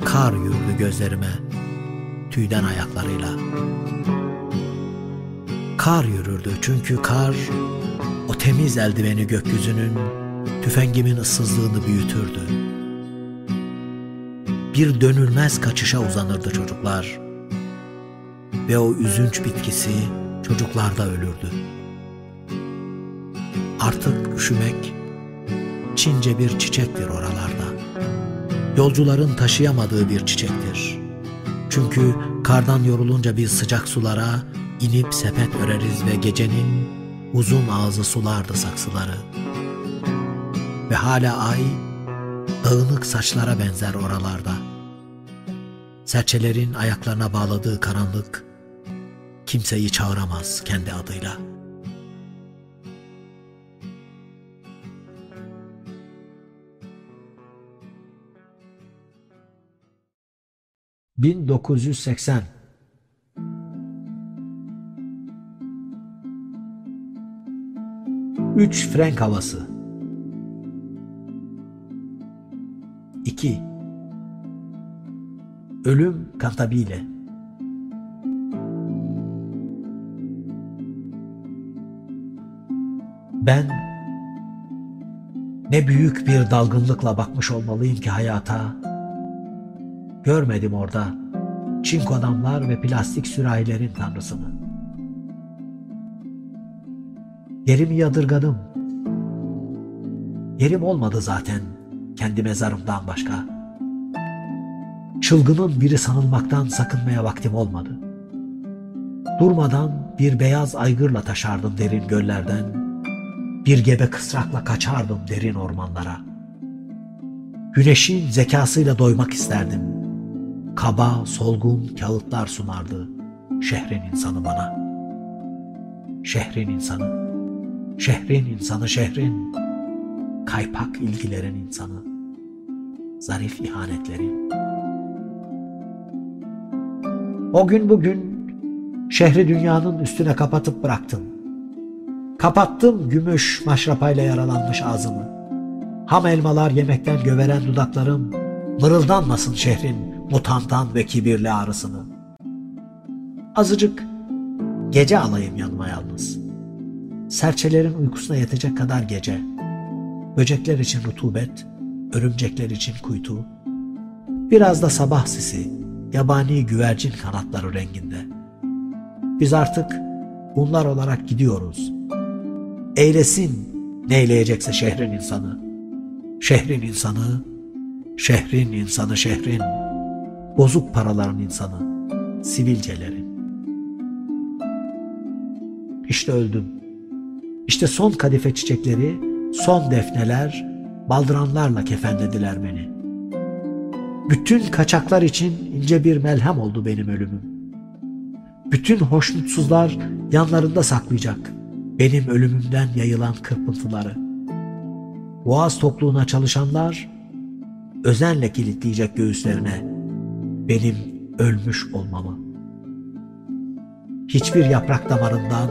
S2: Kar yürüdü gözlerime tüyden ayaklarıyla. Kar yürürdü çünkü kar o temiz eldiveni gökyüzünün tüfengimin ıssızlığını büyütürdü. Bir dönülmez kaçışa uzanırdı çocuklar ve o üzünç bitkisi çocuklarda ölürdü. Artık üşümek Çince bir çiçektir oralarda. Yolcuların taşıyamadığı bir çiçektir. Çünkü kardan yorulunca biz sıcak sulara inip sepet öreriz ve gecenin uzun ağzı sulardı saksıları. Ve hala ay dağınık saçlara benzer oralarda. Serçelerin ayaklarına bağladığı karanlık kimseyi çağıramaz kendi adıyla. ...1980 Üç Frank havası. 2 Ölüm kantabile. Ben ne büyük bir dalgınlıkla bakmış olmalıyım ki hayata. Görmedim orada çinko adamlar ve plastik sürahilerin tanrısını. Yerimi yadırgadım. Yerim olmadı zaten kendi mezarımdan başka. Çılgının biri sanılmaktan sakınmaya vaktim olmadı. Durmadan bir beyaz aygırla taşardım derin göllerden, bir gebe kısrakla kaçardım derin ormanlara. Güneşin zekasıyla doymak isterdim. Kaba, solgun kağıtlar sunardı şehrin insanı bana. Şehrin insanı, şehrin insanı şehrin kaypak ilgilerin insanı, zarif ihanetlerin. O gün bugün şehri dünyanın üstüne kapatıp bıraktım. Kapattım gümüş maşrapayla yaralanmış ağzımı. Ham elmalar yemekten göveren dudaklarım mırıldanmasın şehrin mutantan ve kibirli ağrısını. Azıcık gece alayım yanıma yalnız. Serçelerin uykusuna yetecek kadar gece.'' böcekler için rutubet, örümcekler için kuytu, biraz da sabah sisi, yabani güvercin kanatları renginde. Biz artık bunlar olarak gidiyoruz. Eylesin neyleyecekse şehrin insanı. Şehrin insanı, şehrin insanı şehrin, bozuk paraların insanı, sivilcelerin. İşte öldüm. İşte son kadife çiçekleri, son defneler, baldıranlarla kefenlediler beni. Bütün kaçaklar için ince bir melhem oldu benim ölümüm. Bütün hoşnutsuzlar yanlarında saklayacak benim ölümümden yayılan kırpıntıları. Boğaz tokluğuna çalışanlar özenle kilitleyecek göğüslerine benim ölmüş olmamı. Hiçbir yaprak damarından,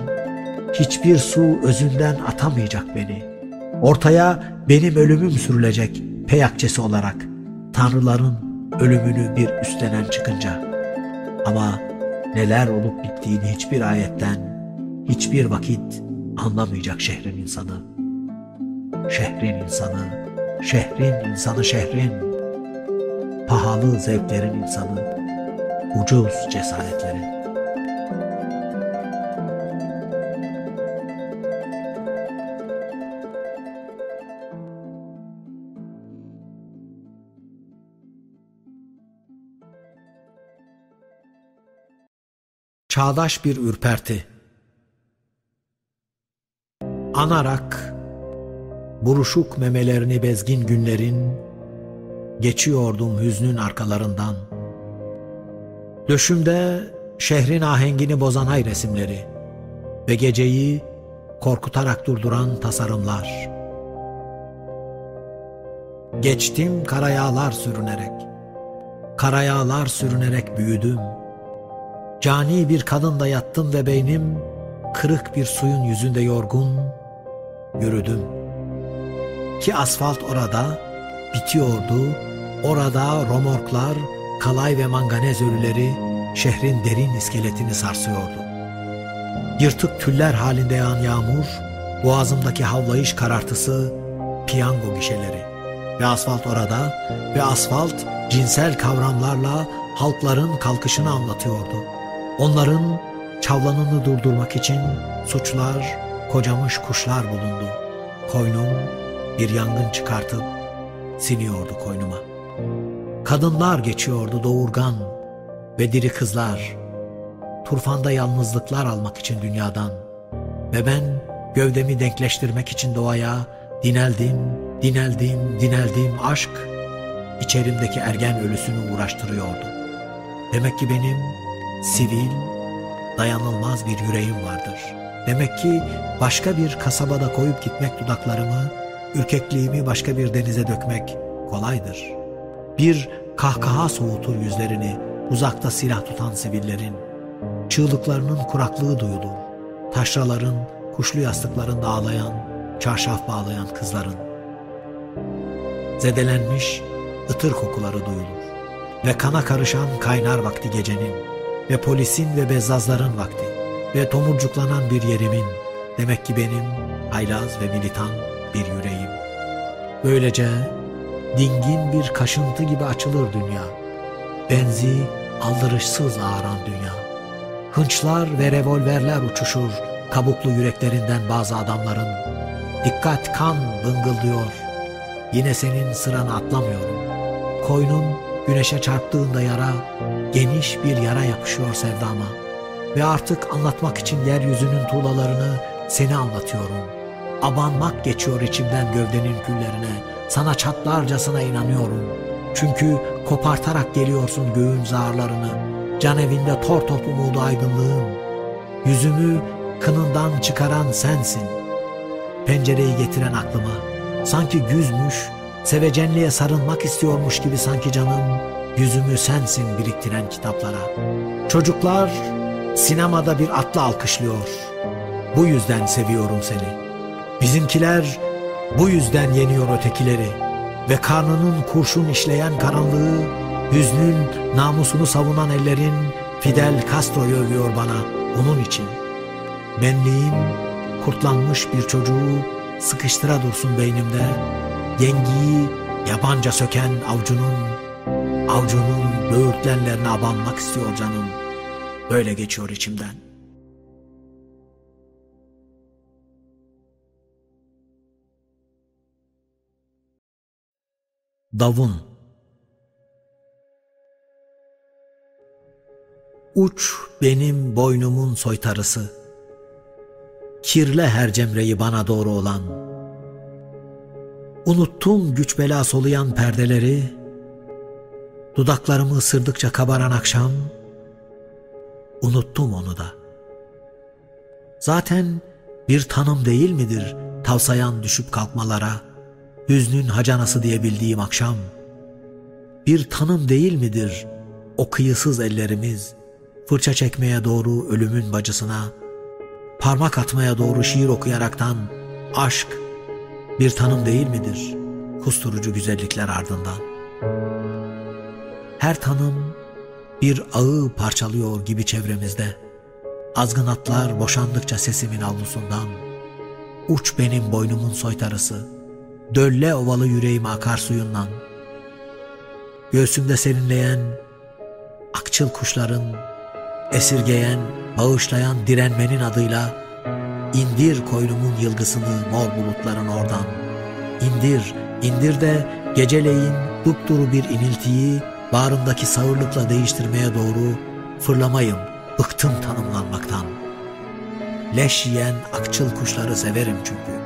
S2: hiçbir su özünden atamayacak beni. Ortaya benim ölümüm sürülecek peyakçesi olarak tanrıların ölümünü bir üstlenen çıkınca. Ama neler olup bittiğini hiçbir ayetten, hiçbir vakit anlamayacak şehrin insanı. Şehrin insanı, şehrin insanı şehrin. Pahalı zevklerin insanı, ucuz cesaretlerin. Çağdaş bir ürperti. Anarak buruşuk memelerini bezgin günlerin geçiyordum hüznün arkalarından. Döşümde şehrin ahengini bozan ay resimleri ve geceyi korkutarak durduran tasarımlar. Geçtim karayağlar sürünerek. Karayağlar sürünerek büyüdüm. Cani bir kadınla yattım ve beynim kırık bir suyun yüzünde yorgun yürüdüm. Ki asfalt orada bitiyordu. Orada romorklar, kalay ve manganez ölüleri şehrin derin iskeletini sarsıyordu. Yırtık tüller halinde yağan yağmur, boğazımdaki havlayış karartısı, piyango gişeleri. Ve asfalt orada ve asfalt cinsel kavramlarla halkların kalkışını anlatıyordu. Onların çavlanını durdurmak için suçlar, kocamış kuşlar bulundu. Koynum bir yangın çıkartıp siniyordu koynuma. Kadınlar geçiyordu doğurgan ve diri kızlar. Turfanda yalnızlıklar almak için dünyadan. Ve ben gövdemi denkleştirmek için doğaya dineldim, dineldim, dineldim aşk içerimdeki ergen ölüsünü uğraştırıyordu. Demek ki benim sivil, dayanılmaz bir yüreğim vardır. Demek ki başka bir kasabada koyup gitmek dudaklarımı, ürkekliğimi başka bir denize dökmek kolaydır. Bir kahkaha soğutur yüzlerini uzakta silah tutan sivillerin. Çığlıklarının kuraklığı duyulur. Taşraların, kuşlu yastıklarında ağlayan, çarşaf bağlayan kızların. Zedelenmiş, ıtır kokuları duyulur. Ve kana karışan kaynar vakti gecenin ve polisin ve bezzazların vakti ve tomurcuklanan bir yerimin demek ki benim haylaz ve militan bir yüreğim. Böylece dingin bir kaşıntı gibi açılır dünya. Benzi aldırışsız ağıran dünya. Hınçlar ve revolverler uçuşur kabuklu yüreklerinden bazı adamların. Dikkat kan bıngıldıyor. Yine senin sıranı atlamıyorum. Koynun güneşe çarptığında yara, geniş bir yara yapışıyor sevdama. Ve artık anlatmak için yeryüzünün tuğlalarını seni anlatıyorum. Abanmak geçiyor içimden gövdenin küllerine. Sana çatlarcasına inanıyorum. Çünkü kopartarak geliyorsun göğün zarlarını. Can evinde tor top umudu aydınlığın. Yüzümü kınından çıkaran sensin. Pencereyi getiren aklıma. Sanki güzmüş, sevecenliğe sarılmak istiyormuş gibi sanki canım. Yüzümü sensin biriktiren kitaplara. Çocuklar sinemada bir atla alkışlıyor. Bu yüzden seviyorum seni. Bizimkiler bu yüzden yeniyor ötekileri ve karnının kurşun işleyen karanlığı, hüznün namusunu savunan ellerin Fidel Castro'yu övüyor bana onun için. Benliğim kurtlanmış bir çocuğu sıkıştıra dursun beynimde, yengiyi yabanca söken avcunun, avcunun böğürtlenlerine abanmak istiyor canım. Böyle geçiyor içimden. Davun. Uç benim boynumun soytarısı, Kirle her cemreyi bana doğru olan, Unuttum güç bela soluyan perdeleri, Dudaklarımı ısırdıkça kabaran akşam, Unuttum onu da. Zaten bir tanım değil midir tavsayan düşüp kalkmalara, hüznün hacanası diye bildiğim akşam? Bir tanım değil midir o kıyısız ellerimiz, fırça çekmeye doğru ölümün bacısına, parmak atmaya doğru şiir okuyaraktan aşk bir tanım değil midir kusturucu güzellikler ardından? Her tanım bir ağı parçalıyor gibi çevremizde. Azgın atlar boşandıkça sesimin avlusundan. Uç benim boynumun soytarısı. Dölle ovalı yüreğim akar suyundan. Göğsümde serinleyen akçıl kuşların esirgeyen, bağışlayan direnmenin adıyla indir koynumun yılgısını mor bulutların oradan. İndir, indir de geceleyin dupduru bir iniltiyi bağrımdaki sağırlıkla değiştirmeye doğru fırlamayım, bıktım tanımlanmaktan. Leş yiyen akçıl kuşları severim çünkü.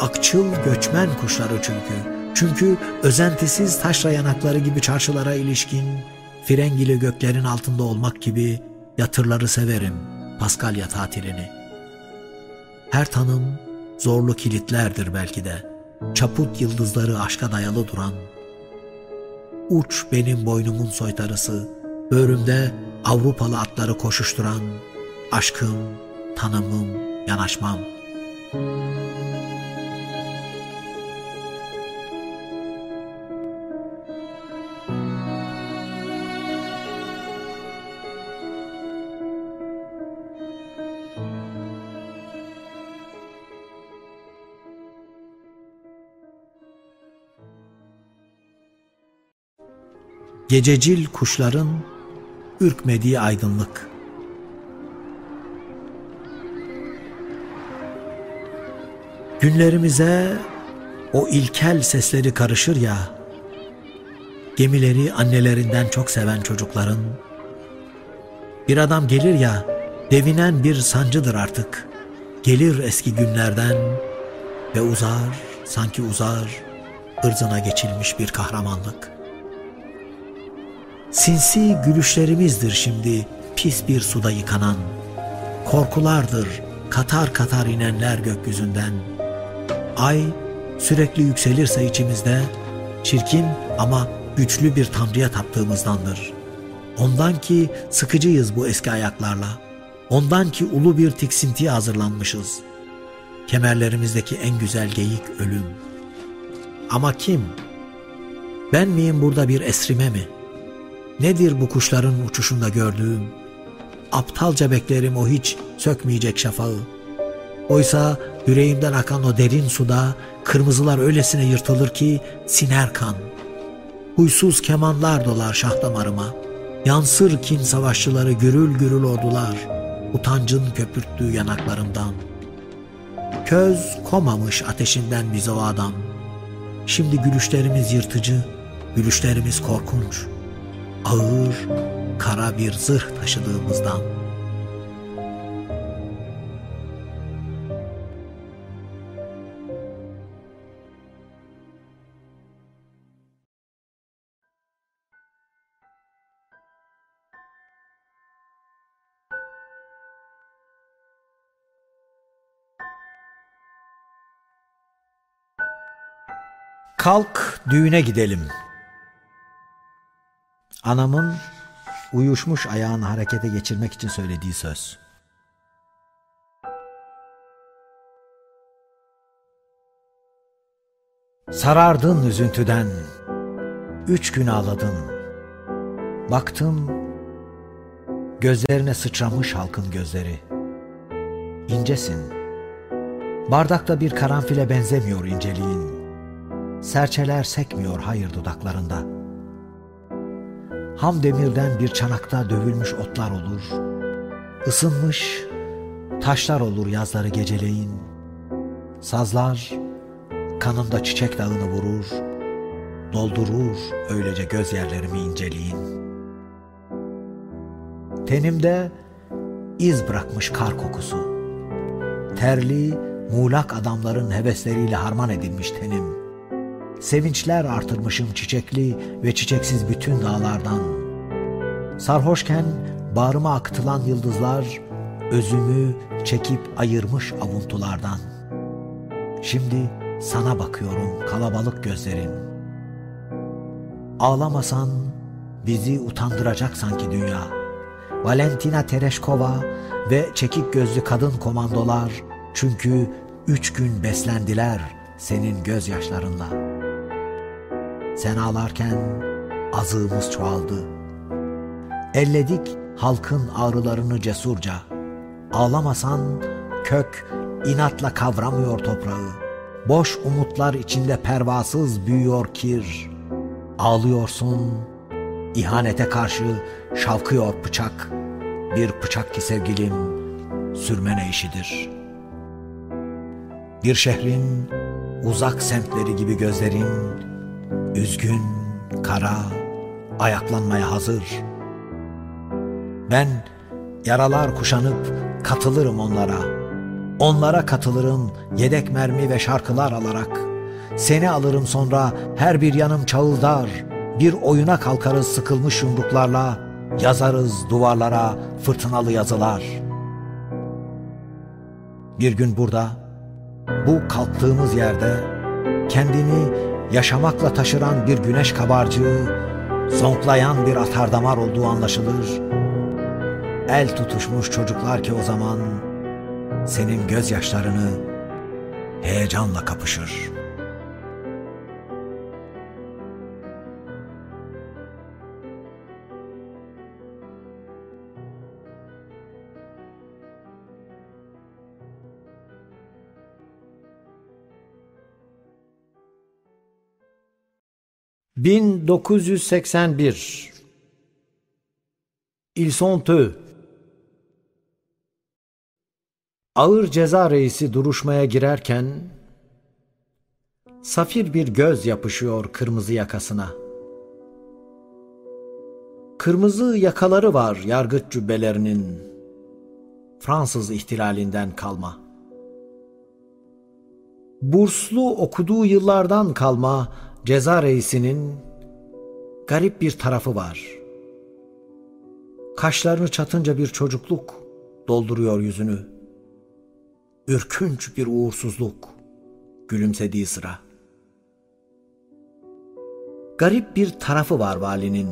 S2: Akçıl göçmen kuşları çünkü. Çünkü özentisiz taşra yanakları gibi çarşılara ilişkin, frengili göklerin altında olmak gibi Yatırları severim, Paskalya tatilini. Her tanım zorlu kilitlerdir belki de. Çaput yıldızları aşka dayalı duran. Uç benim boynumun soytarısı, böğrümde Avrupalı atları koşuşturan, aşkım, tanımım, yanaşmam. Gececil kuşların ürkmediği aydınlık. Günlerimize o ilkel sesleri karışır ya, gemileri annelerinden çok seven çocukların, bir adam gelir ya, devinen bir sancıdır artık, gelir eski günlerden ve uzar, sanki uzar, ırzına geçilmiş bir kahramanlık.'' Sinsi gülüşlerimizdir şimdi pis bir suda yıkanan. Korkulardır katar katar inenler gökyüzünden. Ay sürekli yükselirse içimizde çirkin ama güçlü bir tanrıya taptığımızdandır. Ondan ki sıkıcıyız bu eski ayaklarla. Ondan ki ulu bir tiksintiye hazırlanmışız. Kemerlerimizdeki en güzel geyik ölüm. Ama kim? Ben miyim burada bir esrime mi?'' Nedir bu kuşların uçuşunda gördüğüm? Aptalca beklerim o hiç sökmeyecek şafağı. Oysa yüreğimden akan o derin suda kırmızılar öylesine yırtılır ki siner kan. Huysuz kemanlar dolar şah damarıma. Yansır kin savaşçıları gürül gürül ordular. Utancın köpürttüğü yanaklarımdan. Köz komamış ateşinden bize o adam. Şimdi gülüşlerimiz yırtıcı, gülüşlerimiz korkunç.'' Ağır, kara bir zırh taşıdığımızdan Kalk düğüne gidelim.'' Anamın uyuşmuş ayağını harekete geçirmek için söylediği söz. Sarardın üzüntüden, üç gün ağladın. Baktım, gözlerine sıçramış halkın gözleri. İncesin, bardakta bir karanfile benzemiyor inceliğin. Serçeler sekmiyor hayır dudaklarında.'' Ham demirden bir çanakta dövülmüş otlar olur. Isınmış taşlar olur yazları geceleyin. Sazlar kanımda çiçek dağını vurur. doldurur öylece gözyerlerimi inceliğin. Tenimde iz bırakmış kar kokusu. Terli, muğlak adamların hevesleriyle harman edilmiş tenim. Sevinçler artırmışım çiçekli ve çiçeksiz bütün dağlardan. Sarhoşken bağrıma akıtılan yıldızlar, özümü çekip ayırmış avuntulardan. Şimdi sana bakıyorum kalabalık gözlerin. Ağlamasan bizi utandıracak sanki dünya.'' Valentina Tereşkova ve çekik gözlü kadın komandolar çünkü üç gün beslendiler senin gözyaşlarınla. Sen ağlarken azığımız çoğaldı. Elledik halkın ağrılarını cesurca. Ağlamasan kök inatla kavramıyor toprağı. Boş umutlar içinde pervasız büyüyor kir. Ağlıyorsun, ihanete karşı şavkıyor bıçak. Bir bıçak ki sevgilim sürmene işidir. Bir şehrin uzak semtleri gibi gözlerin üzgün, kara, ayaklanmaya hazır. Ben yaralar kuşanıp katılırım onlara. Onlara katılırım yedek mermi ve şarkılar alarak. Seni alırım sonra her bir yanım çağıldar. Bir oyuna kalkarız sıkılmış yumruklarla yazarız duvarlara fırtınalı yazılar. Bir gün burada, bu kalktığımız yerde kendini yaşamakla taşıran bir güneş kabarcığı, zonklayan bir atardamar olduğu anlaşılır. El tutuşmuş çocuklar ki o zaman senin gözyaşlarını heyecanla kapışır.'' 1981 Ils sont eux. Ağır ceza reisi duruşmaya girerken safir bir göz yapışıyor kırmızı yakasına. Kırmızı yakaları var yargıç cübbelerinin Fransız ihtilalinden kalma. Burslu okuduğu yıllardan kalma ceza reisinin garip bir tarafı var. Kaşlarını çatınca bir çocukluk dolduruyor yüzünü. Ürkünç bir uğursuzluk gülümsediği sıra. Garip bir tarafı var valinin.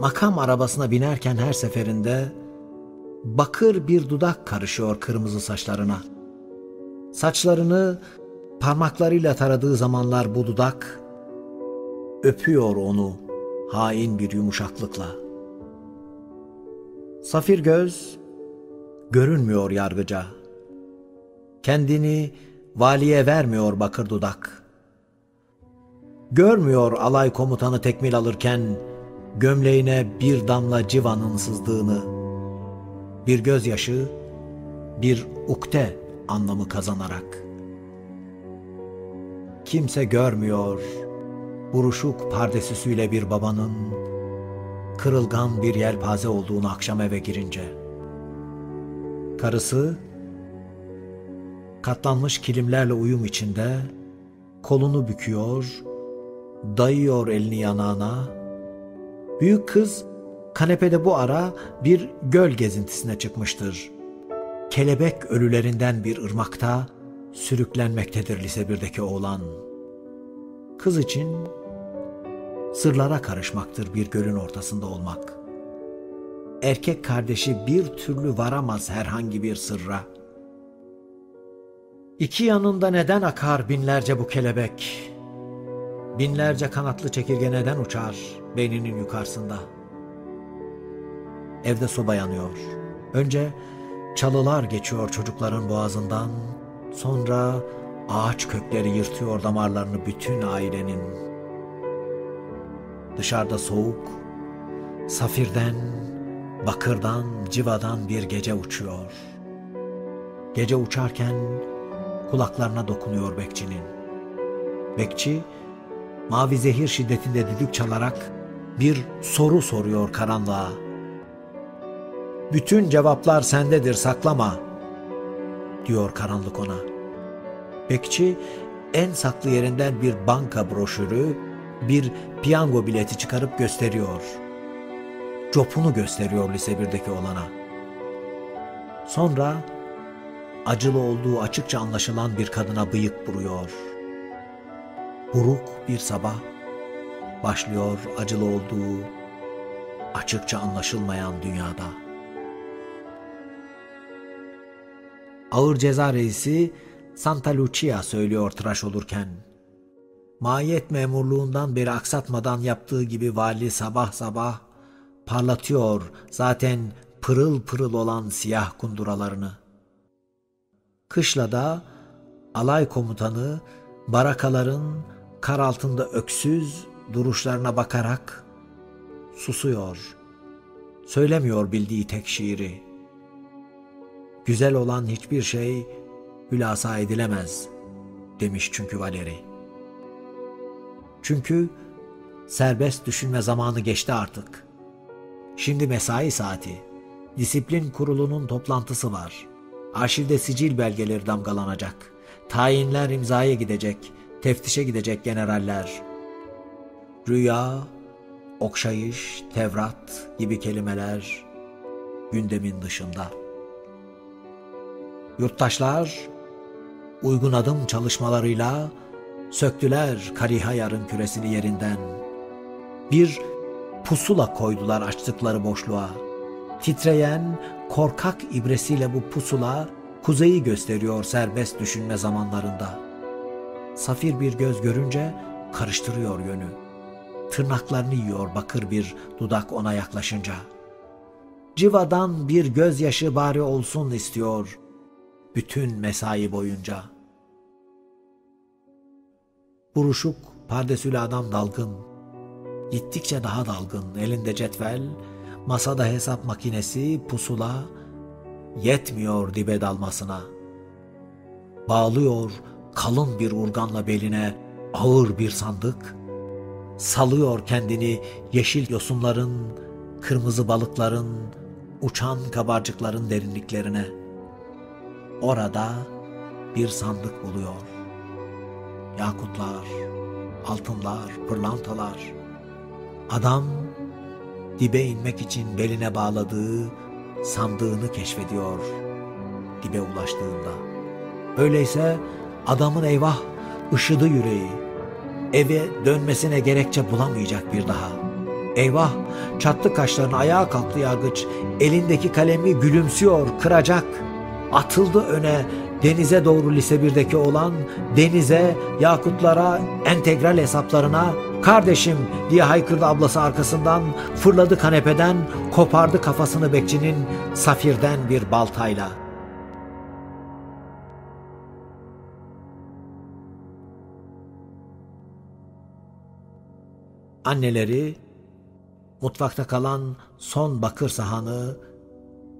S2: Makam arabasına binerken her seferinde bakır bir dudak karışıyor kırmızı saçlarına. Saçlarını Parmaklarıyla taradığı zamanlar bu dudak öpüyor onu hain bir yumuşaklıkla. Safir göz görünmüyor yargıca. Kendini valiye vermiyor bakır dudak. Görmüyor alay komutanı tekmil alırken gömleğine bir damla civanın sızdığını. Bir gözyaşı, bir ukte anlamı kazanarak.'' Kimse görmüyor buruşuk pardesüsüyle bir babanın kırılgan bir yelpaze olduğunu akşam eve girince. Karısı katlanmış kilimlerle uyum içinde kolunu büküyor, dayıyor elini yanağına. Büyük kız kanepede bu ara bir göl gezintisine çıkmıştır. Kelebek ölülerinden bir ırmakta sürüklenmektedir lise birdeki oğlan. Kız için sırlara karışmaktır bir gölün ortasında olmak. Erkek kardeşi bir türlü varamaz herhangi bir sırra. İki yanında neden akar binlerce bu kelebek? Binlerce kanatlı çekirge neden uçar beyninin yukarısında? Evde soba yanıyor. Önce çalılar geçiyor çocukların boğazından, Sonra ağaç kökleri yırtıyor damarlarını bütün ailenin. Dışarıda soğuk, safirden, bakırdan, civadan bir gece uçuyor. Gece uçarken kulaklarına dokunuyor bekçinin. Bekçi mavi zehir şiddetinde düdük çalarak bir soru soruyor karanlığa. Bütün cevaplar sendedir saklama, diyor karanlık ona. Bekçi en saklı yerinden bir banka broşürü, bir piyango bileti çıkarıp gösteriyor. Copunu gösteriyor lise birdeki olana. Sonra acılı olduğu açıkça anlaşılan bir kadına bıyık vuruyor. Buruk bir sabah başlıyor acılı olduğu açıkça anlaşılmayan dünyada. Ağır ceza reisi Santa Lucia söylüyor tıraş olurken. Mahiyet memurluğundan beri aksatmadan yaptığı gibi vali sabah sabah parlatıyor zaten pırıl pırıl olan siyah kunduralarını. Kışlada alay komutanı barakaların kar altında öksüz duruşlarına bakarak susuyor. Söylemiyor bildiği tek şiiri. Güzel olan hiçbir şey hülasa edilemez demiş çünkü Valeri. Çünkü serbest düşünme zamanı geçti artık. Şimdi mesai saati. Disiplin kurulunun toplantısı var. Arşivde sicil belgeleri damgalanacak. Tayinler imzaya gidecek. Teftişe gidecek generaller. Rüya, okşayış, Tevrat gibi kelimeler gündemin dışında. Yurttaşlar uygun adım çalışmalarıyla söktüler Kariha yarın küresini yerinden. Bir pusula koydular açtıkları boşluğa. Titreyen, korkak ibresiyle bu pusula kuzeyi gösteriyor serbest düşünme zamanlarında. Safir bir göz görünce karıştırıyor yönü. Tırnaklarını yiyor bakır bir dudak ona yaklaşınca. Civadan bir gözyaşı bari olsun istiyor bütün mesai boyunca. Buruşuk, pardesülü adam dalgın. Gittikçe daha dalgın. Elinde cetvel, masada hesap makinesi, pusula. Yetmiyor dibe dalmasına. Bağlıyor kalın bir urganla beline ağır bir sandık. Salıyor kendini yeşil yosunların, kırmızı balıkların, uçan kabarcıkların derinliklerine.'' Orada bir sandık buluyor. Yakutlar, altınlar, pırlantalar. Adam dibe inmek için beline bağladığı sandığını keşfediyor dibe ulaştığında. Öyleyse adamın eyvah ışıdı yüreği. Eve dönmesine gerekçe bulamayacak bir daha. Eyvah çattı kaşlarını ayağa kalktı yargıç. Elindeki kalemi gülümsüyor kıracak.'' Atıldı öne denize doğru lise 1'deki olan denize, yakutlara, entegral hesaplarına kardeşim diye haykırdı ablası arkasından fırladı kanepeden kopardı kafasını bekçinin safirden bir baltayla. Anneleri mutfakta kalan son bakır sahanı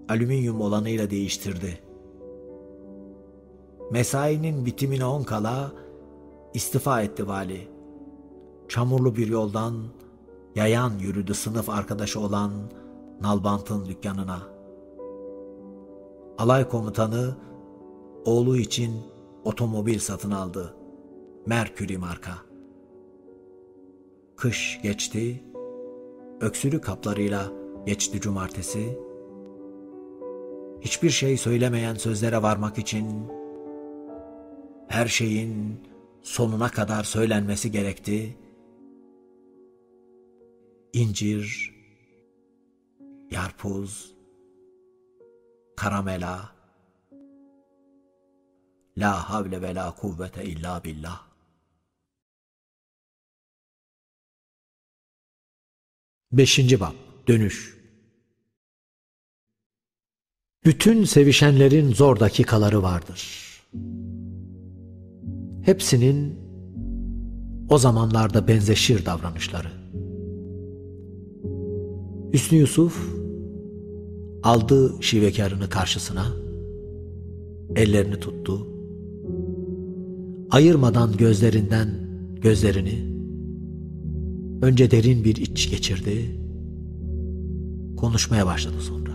S2: alüminyum olanıyla değiştirdi.'' Mesainin bitimine on kala istifa etti vali. Çamurlu bir yoldan yayan yürüdü sınıf arkadaşı olan Nalbant'ın dükkanına. Alay komutanı oğlu için otomobil satın aldı. Mercury marka. Kış geçti, öksürük kaplarıyla geçti cumartesi. Hiçbir şey söylemeyen sözlere varmak için her şeyin sonuna kadar söylenmesi gerekti. İncir, yarpuz, karamela, la havle ve la kuvvete illa billah. Beşinci bab Dönüş Bütün sevişenlerin zor dakikaları vardır. Hepsinin o zamanlarda benzeşir davranışları. Hüsnü Yusuf aldı şivekarını karşısına, ellerini tuttu, ayırmadan gözlerinden gözlerini, Önce derin bir iç geçirdi. Konuşmaya başladı sonra.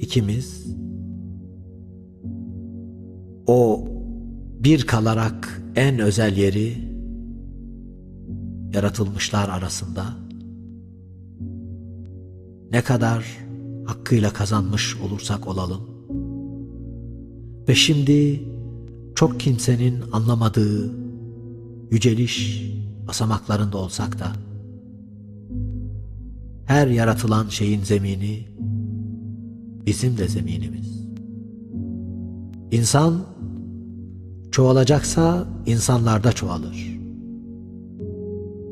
S2: İkimiz o bir kalarak en özel yeri yaratılmışlar arasında ne kadar hakkıyla kazanmış olursak olalım ve şimdi çok kimsenin anlamadığı yüceliş basamaklarında olsak da her yaratılan şeyin zemini bizim de zeminimiz. İnsan çoğalacaksa insanlarda çoğalır.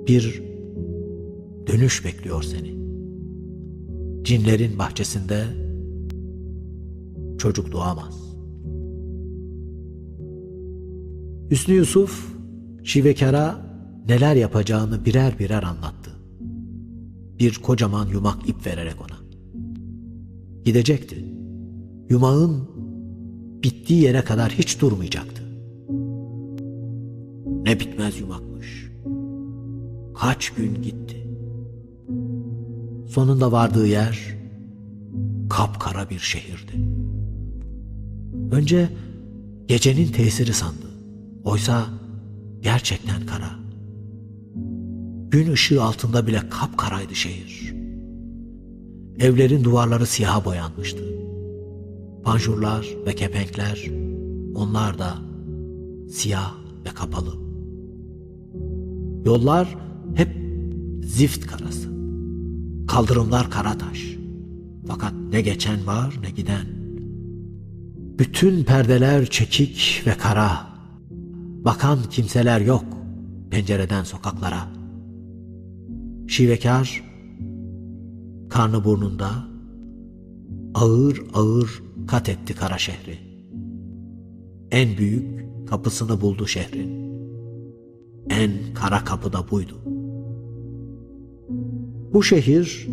S2: Bir dönüş bekliyor seni. Cinlerin bahçesinde çocuk doğamaz. Hüsnü Yusuf Şivekara neler yapacağını birer birer anlattı. Bir kocaman yumak ip vererek ona. Gidecekti. Yumağın bittiği yere kadar hiç durmayacaktı. Ne bitmez yumakmış. Kaç gün gitti. Sonunda vardığı yer kapkara bir şehirdi. Önce gecenin tesiri sandı. Oysa gerçekten kara. Gün ışığı altında bile kapkaraydı şehir. Evlerin duvarları siyaha boyanmıştı. Panjurlar ve kepenkler, onlar da siyah ve kapalı. Yollar hep zift karası. Kaldırımlar kara taş. Fakat ne geçen var ne giden. Bütün perdeler çekik ve kara. Bakan kimseler yok pencereden sokaklara. Şivekar karnı burnunda ağır ağır kat etti kara şehri. En büyük kapısını buldu şehrin. En kara kapı da buydu. Bu şehir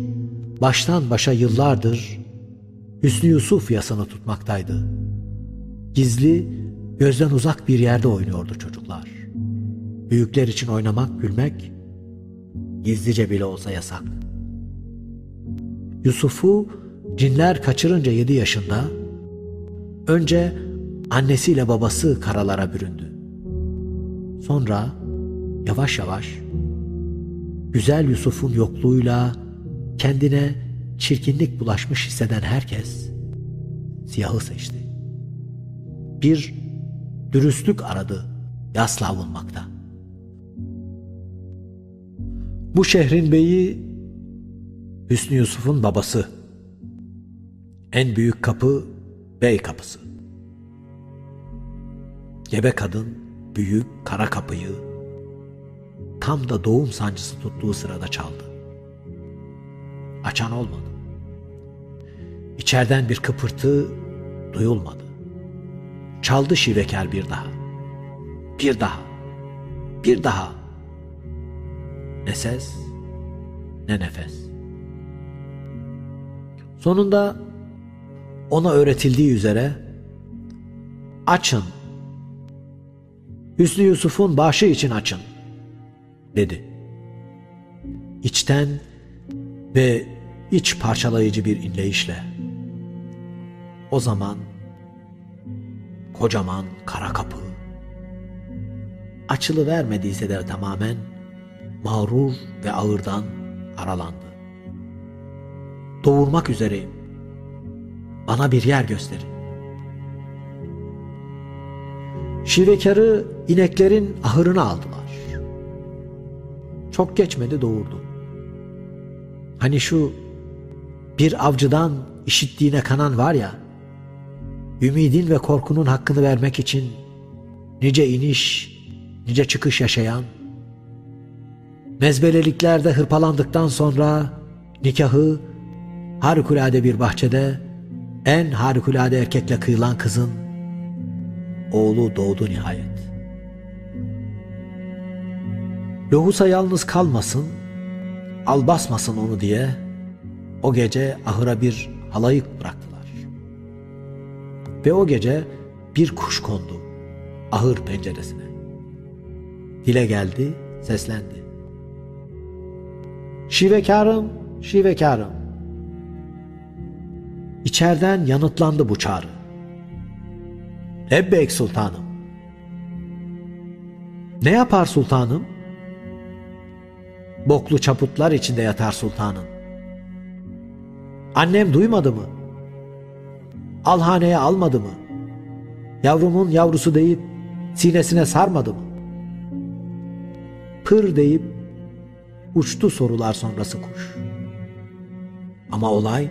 S2: baştan başa yıllardır Hüsnü Yusuf yasını tutmaktaydı. Gizli, gözden uzak bir yerde oynuyordu çocuklar. Büyükler için oynamak, gülmek gizlice bile olsa yasak. Yusuf'u cinler kaçırınca yedi yaşında önce annesiyle babası karalara büründü. Sonra yavaş yavaş güzel Yusuf'un yokluğuyla kendine çirkinlik bulaşmış hisseden herkes siyahı seçti. Bir dürüstlük aradı yasla avunmakta. Bu şehrin beyi Hüsnü Yusuf'un babası. En büyük kapı bey kapısı. Gebe kadın büyük kara kapıyı tam da doğum sancısı tuttuğu sırada çaldı. Açan olmadı. İçeriden bir kıpırtı duyulmadı. Çaldı şivekar bir daha. Bir daha. Bir daha. Ne ses ne nefes. Sonunda ona öğretildiği üzere açın. Hüsnü Yusuf'un başı için açın dedi. İçten ve iç parçalayıcı bir inleyişle. O zaman kocaman kara kapı açılı vermediyse de tamamen mağrur ve ağırdan aralandı. Doğurmak üzereyim. Bana bir yer gösterin. Şivekarı ineklerin ahırına aldılar. Çok geçmedi doğurdu. Hani şu bir avcıdan işittiğine kanan var ya, ümidin ve korkunun hakkını vermek için nice iniş, nice çıkış yaşayan, mezbeleliklerde hırpalandıktan sonra nikahı harikulade bir bahçede en harikulade erkekle kıyılan kızın oğlu doğdu nihayet. Lohusa yalnız kalmasın, al basmasın onu diye o gece ahıra bir halayık bıraktılar. Ve o gece bir kuş kondu ahır penceresine. Dile geldi, seslendi. Şivekarım, şivekarım. İçeriden yanıtlandı bu çağrı. Ebbek sultanım. Ne yapar sultanım? Boklu çaputlar içinde yatar sultanım. Annem duymadı mı? Alhaneye almadı mı? Yavrumun yavrusu deyip sinesine sarmadı mı? Pır deyip uçtu sorular sonrası kuş. Ama olay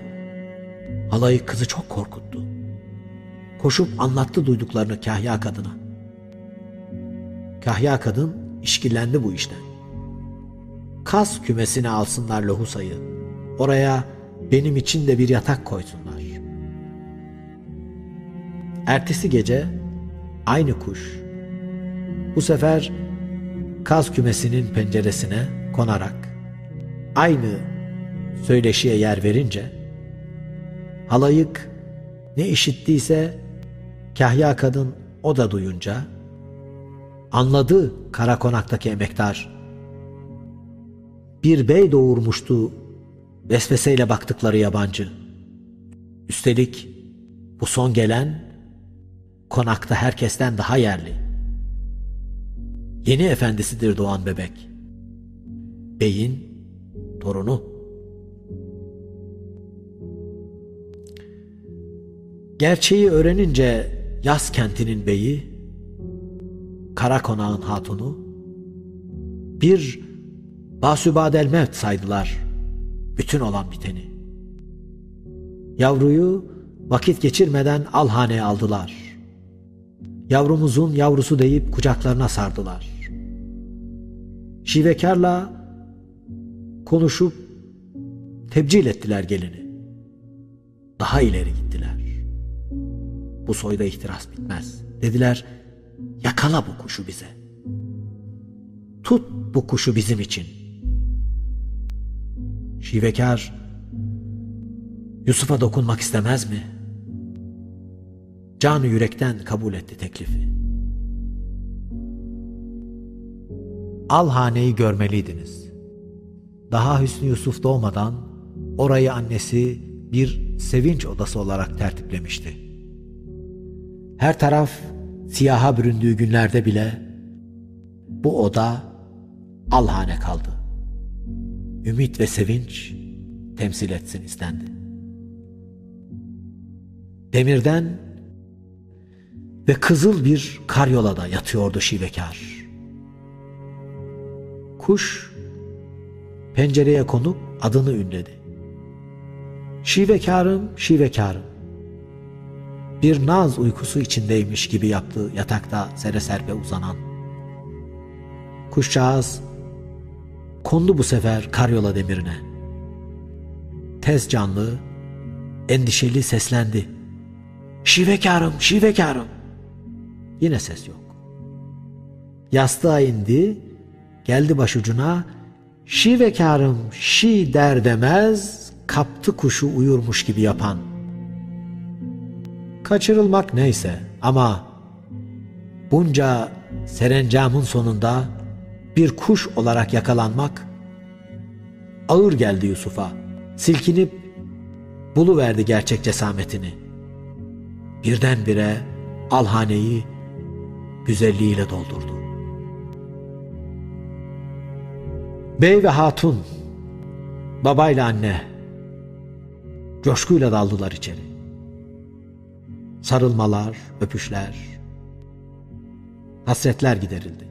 S2: halayı kızı çok korkuttu. Koşup anlattı duyduklarını kahya kadına. Kahya kadın işkillendi bu işten. Kas kümesine alsınlar lohusayı. Oraya benim için de bir yatak koysunlar. Ertesi gece aynı kuş bu sefer kaz kümesinin penceresine konarak aynı söyleşiye yer verince halayık ne işittiyse kahya kadın o da duyunca anladı kara konaktaki emektar. Bir bey doğurmuştu vesveseyle baktıkları yabancı. Üstelik bu son gelen konakta herkesten daha yerli. Yeni efendisidir doğan bebek. Beyin torunu. Gerçeği öğrenince yaz kentinin beyi, kara konağın hatunu, bir basübadel mevt saydılar bütün olan biteni. Yavruyu vakit geçirmeden alhaneye aldılar yavrumuzun yavrusu deyip kucaklarına sardılar. Şivekarla konuşup tebcil ettiler gelini. Daha ileri gittiler. Bu soyda ihtiras bitmez. Dediler, yakala bu kuşu bize. Tut bu kuşu bizim için. Şivekar, Yusuf'a dokunmak istemez mi?'' canı yürekten kabul etti teklifi. Al haneyi görmeliydiniz. Daha Hüsnü Yusuf doğmadan orayı annesi bir sevinç odası olarak tertiplemişti. Her taraf siyaha büründüğü günlerde bile bu oda alhane kaldı. Ümit ve sevinç temsil etsin istendi. Demirden ve kızıl bir karyolada yatıyordu şivekar. Kuş pencereye konup adını ünledi. Şivekarım, şivekarım. Bir naz uykusu içindeymiş gibi yaptı yatakta sere serpe uzanan. Kuşcağız kondu bu sefer karyola demirine. Tez canlı, endişeli seslendi. Şivekarım, şivekarım. Yine ses yok. Yastığa indi, geldi başucuna, şi vekarım şi der demez, kaptı kuşu uyurmuş gibi yapan. Kaçırılmak neyse ama bunca serencamın sonunda bir kuş olarak yakalanmak ağır geldi Yusuf'a. Silkinip buluverdi gerçek cesametini. Birdenbire alhaneyi güzelliğiyle doldurdu. Bey ve hatun, babayla anne coşkuyla daldılar içeri. Sarılmalar, öpüşler, hasretler giderildi.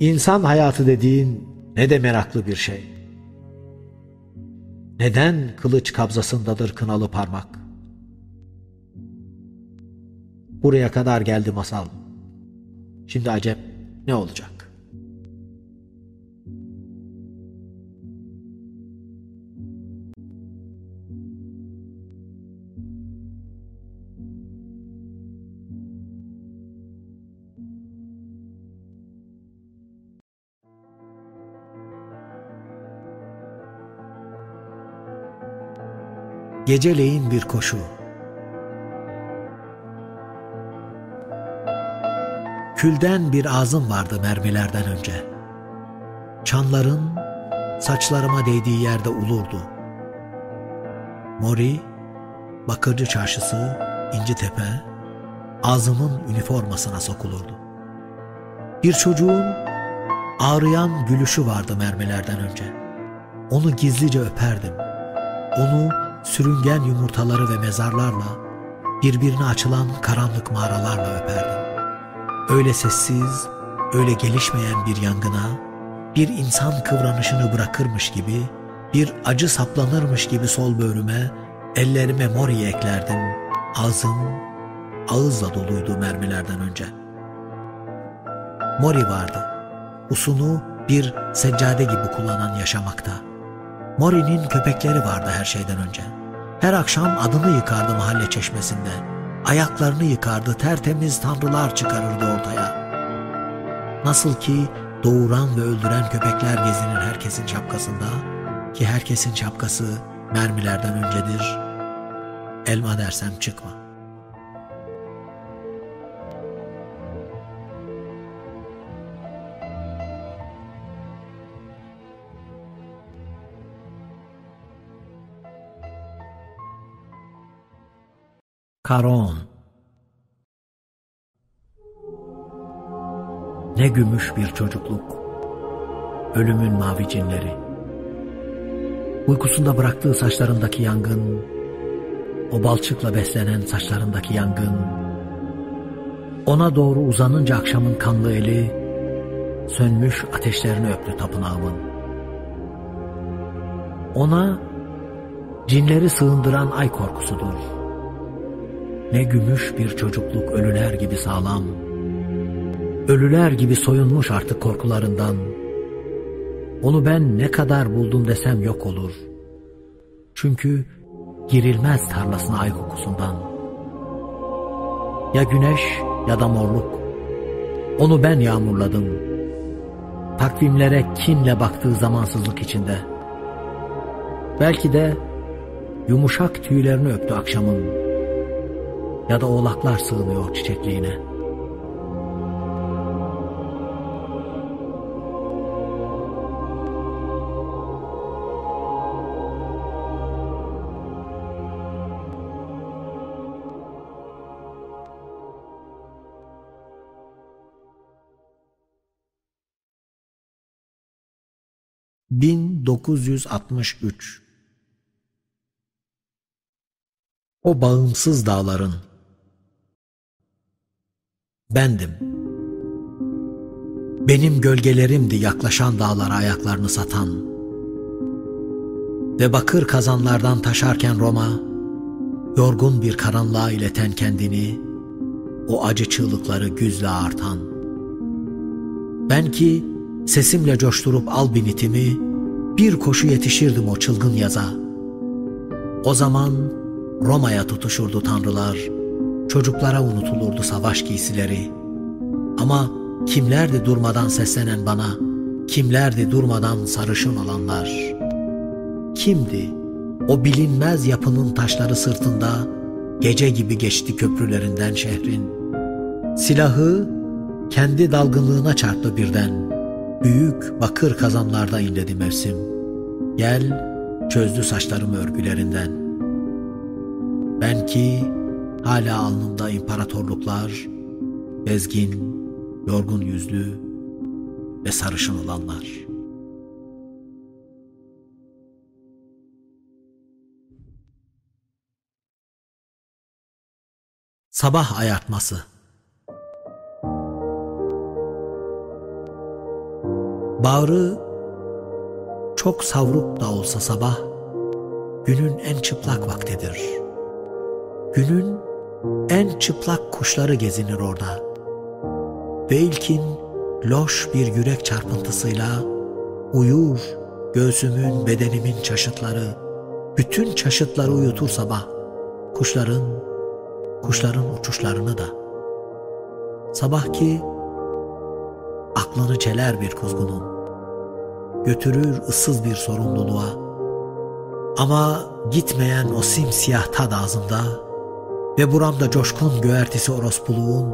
S2: İnsan hayatı dediğin ne de meraklı bir şey. Neden kılıç kabzasındadır kınalı parmak? Buraya kadar geldi masal. Şimdi acep ne olacak? Geceleyin bir koşu Külden bir ağzım vardı mermilerden önce. çanların saçlarıma değdiği yerde ulurdu. Mori, Bakırcı Çarşısı, İncitepe, ağzımın üniformasına sokulurdu. Bir çocuğun ağrıyan gülüşü vardı mermilerden önce. Onu gizlice öperdim. Onu sürüngen yumurtaları ve mezarlarla, birbirine açılan karanlık mağaralarla öperdim. Öyle sessiz, öyle gelişmeyen bir yangına, bir insan kıvranışını bırakırmış gibi, bir acı saplanırmış gibi sol böğrüme, ellerime mori eklerdim. Ağzım ağızla doluydu mermilerden önce. Mori vardı. Usunu bir seccade gibi kullanan yaşamakta. Mori'nin köpekleri vardı her şeyden önce. Her akşam adını yıkardı mahalle çeşmesinde. Ayaklarını yıkardı, tertemiz tanrılar çıkarırdı ortaya. Nasıl ki doğuran ve öldüren köpekler gezinir herkesin şapkasında ki herkesin şapkası mermilerden öncedir. Elma dersem çıkma. Karon Ne gümüş bir çocukluk. Ölümün mavi cinleri. Uykusunda bıraktığı saçlarındaki yangın, o balçıkla beslenen saçlarındaki yangın, ona doğru uzanınca akşamın kanlı eli, sönmüş ateşlerini öptü tapınağımın. Ona cinleri sığındıran ay korkusudur. Ne gümüş bir çocukluk ölüler gibi sağlam, Ölüler gibi soyunmuş artık korkularından. Onu ben ne kadar buldum desem yok olur. Çünkü girilmez tarlasına ay kokusundan. Ya güneş ya da morluk. Onu ben yağmurladım. Takvimlere kinle baktığı zamansızlık içinde. Belki de yumuşak tüylerini öptü akşamın. Ya da oğlaklar sığınıyor çiçekliğine.'' 1963 O bağımsız dağların Bendim. Benim gölgelerimdi yaklaşan dağlara ayaklarını satan. Ve bakır kazanlardan taşarken Roma, yorgun bir karanlığa ileten kendini, o acı çığlıkları güzle artan. Ben ki Sesimle coşturup al binitimi, bir koşu yetişirdim o çılgın yaza. O zaman Roma'ya tutuşurdu tanrılar, çocuklara unutulurdu savaş giysileri. Ama kimlerdi durmadan seslenen bana, kimlerdi durmadan sarışın olanlar? Kimdi o bilinmez yapının taşları sırtında, gece gibi geçti köprülerinden şehrin? Silahı kendi dalgınlığına çarptı birden.'' Büyük bakır kazanlarda inledi mevsim. Gel çözdü saçlarımı örgülerinden. Ben ki hala alnımda imparatorluklar, bezgin, yorgun yüzlü ve sarışın olanlar. Sabah ayartması Bağrı çok savruk da olsa sabah, günün en çıplak vaktidir. Günün en çıplak kuşları gezinir orada. Ve loş bir yürek çarpıntısıyla uyur göğsümün bedenimin çaşıtları, bütün çaşıtları uyutur sabah. Kuşların, kuşların uçuşlarını da. Sabah ki aklını çeler bir kuzgunun götürür ıssız bir sorumluluğa. Ama gitmeyen o simsiyah tad ağzımda ve buramda coşkun göğertisi orospuluğun,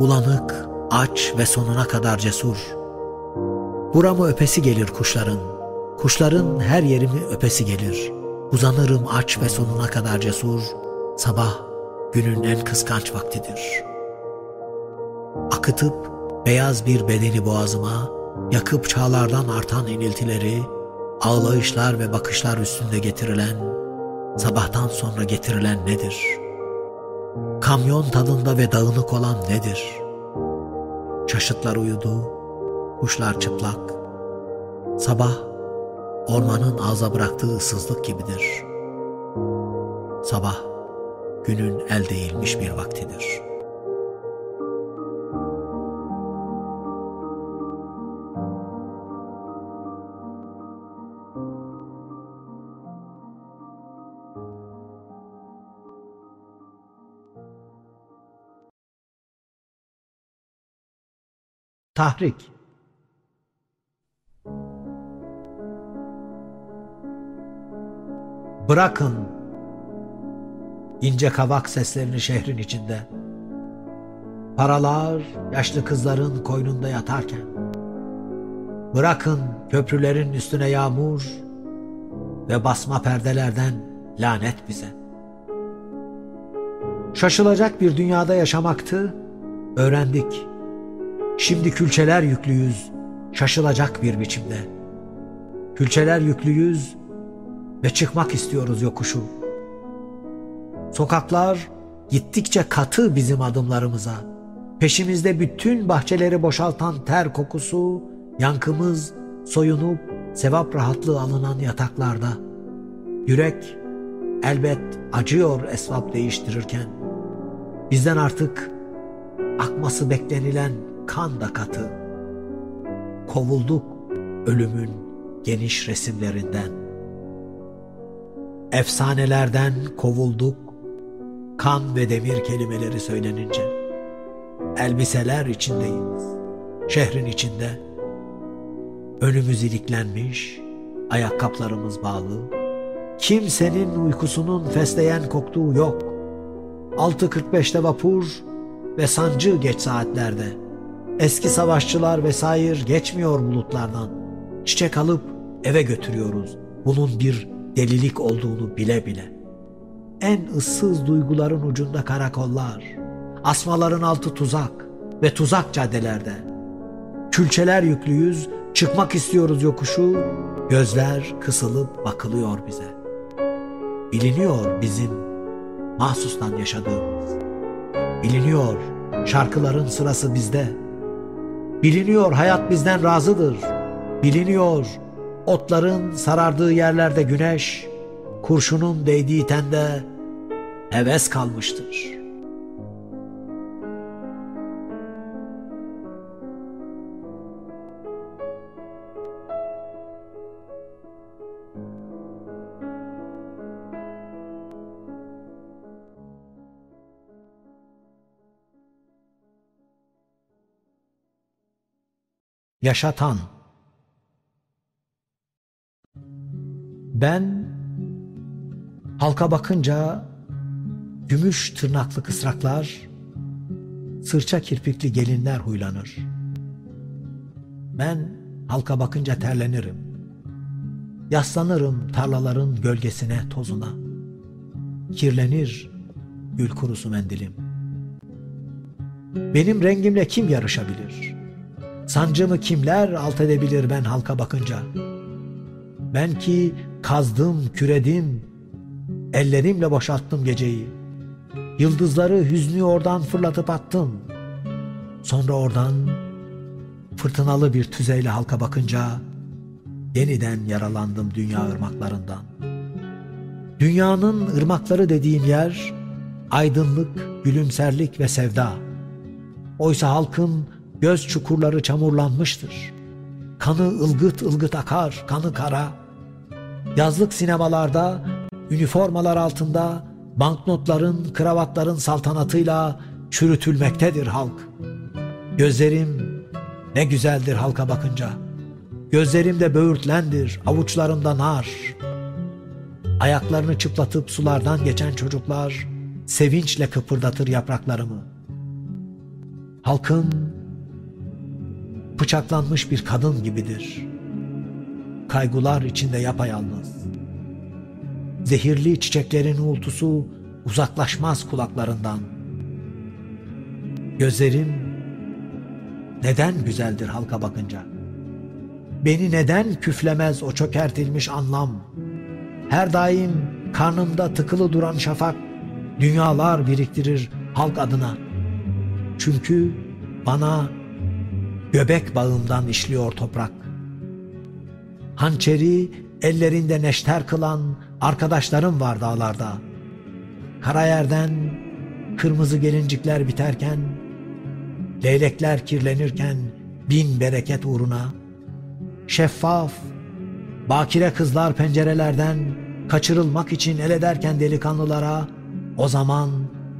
S2: bulanık, aç ve sonuna kadar cesur. Buramı öpesi gelir kuşların. Kuşların her yerimi öpesi gelir. Uzanırım aç ve sonuna kadar cesur. Sabah günün en kıskanç vaktidir. Akıtıp beyaz bir bedeni boğazıma, yakıp çağlardan artan iniltileri, ağlayışlar ve bakışlar üstünde getirilen, sabahtan sonra getirilen nedir? Kamyon tadında ve dağınık olan nedir? Çaşıtlar uyudu, kuşlar çıplak. Sabah ormanın ağza bıraktığı ıssızlık gibidir. Sabah günün el değilmiş bir vaktidir.'' Tahrik Bırakın ince kavak seslerini şehrin içinde. Paralar yaşlı kızların koynunda yatarken. Bırakın köprülerin üstüne yağmur ve basma perdelerden lanet bize. Şaşılacak bir dünyada yaşamaktı, öğrendik. Şimdi külçeler yüklüyüz, şaşılacak bir biçimde. Külçeler yüklüyüz ve çıkmak istiyoruz yokuşu. Sokaklar gittikçe katı bizim adımlarımıza. Peşimizde bütün bahçeleri boşaltan ter kokusu, yankımız soyunup sevap rahatlığı alınan yataklarda. Yürek elbet acıyor esvap değiştirirken. Bizden artık akması beklenilen kan da katı. Kovulduk ölümün geniş resimlerinden. Efsanelerden kovulduk, kan ve demir kelimeleri söylenince. Elbiseler içindeyiz, şehrin içinde. Önümüz iliklenmiş, ayakkabılarımız bağlı. Kimsenin uykusunun fesleğen koktuğu yok. 6.45'te vapur ve sancı geç saatlerde.'' Eski savaşçılar vesaire geçmiyor bulutlardan. Çiçek alıp eve götürüyoruz. Bunun bir delilik olduğunu bile bile. En ıssız duyguların ucunda karakollar, asmaların altı tuzak ve tuzak caddelerde. Külçeler yüklüyüz, çıkmak istiyoruz yokuşu, gözler kısılıp bakılıyor bize. Biliniyor bizim mahsustan yaşadığımız. Biliniyor şarkıların sırası bizde.'' Biliniyor hayat bizden razıdır. Biliniyor otların sarardığı yerlerde güneş, kurşunun değdiği tende heves kalmıştır.'' Yaşatan. Ben halka bakınca gümüş tırnaklı kısraklar, sırça kirpikli gelinler huylanır. Ben halka bakınca terlenirim. Yaslanırım tarlaların gölgesine, tozuna. Kirlenir gül kurusu mendilim. Benim rengimle kim yarışabilir?'' Sancımı kimler alt edebilir ben halka bakınca? Ben ki kazdım, küredim, ellerimle boşalttım geceyi. Yıldızları hüznü oradan fırlatıp attım. Sonra oradan fırtınalı bir tüzeyle halka bakınca yeniden yaralandım dünya ırmaklarından. Dünyanın ırmakları dediğim yer aydınlık, gülümserlik ve sevda. Oysa halkın Göz çukurları çamurlanmıştır. Kanı ılgıt ılgıt akar, kanı kara. Yazlık sinemalarda, üniformalar altında, banknotların, kravatların saltanatıyla çürütülmektedir halk. Gözlerim ne güzeldir halka bakınca. Gözlerimde böğürtlendir, avuçlarımda nar. Ayaklarını çıplatıp sulardan geçen çocuklar sevinçle kıpırdatır yapraklarımı. Halkın bıçaklanmış bir kadın gibidir. Kaygular içinde yapayalnız. Zehirli çiçeklerin uğultusu uzaklaşmaz kulaklarından. Gözlerim neden güzeldir halka bakınca? Beni neden küflemez o çökertilmiş anlam? Her daim karnımda tıkılı duran şafak dünyalar biriktirir halk adına. Çünkü bana göbek bağımdan işliyor toprak. Hançeri ellerinde neşter kılan arkadaşlarım var dağlarda. Karayerden kırmızı gelincikler biterken, leylekler kirlenirken bin bereket uğruna, şeffaf, bakire kızlar pencerelerden kaçırılmak için el ederken delikanlılara, o zaman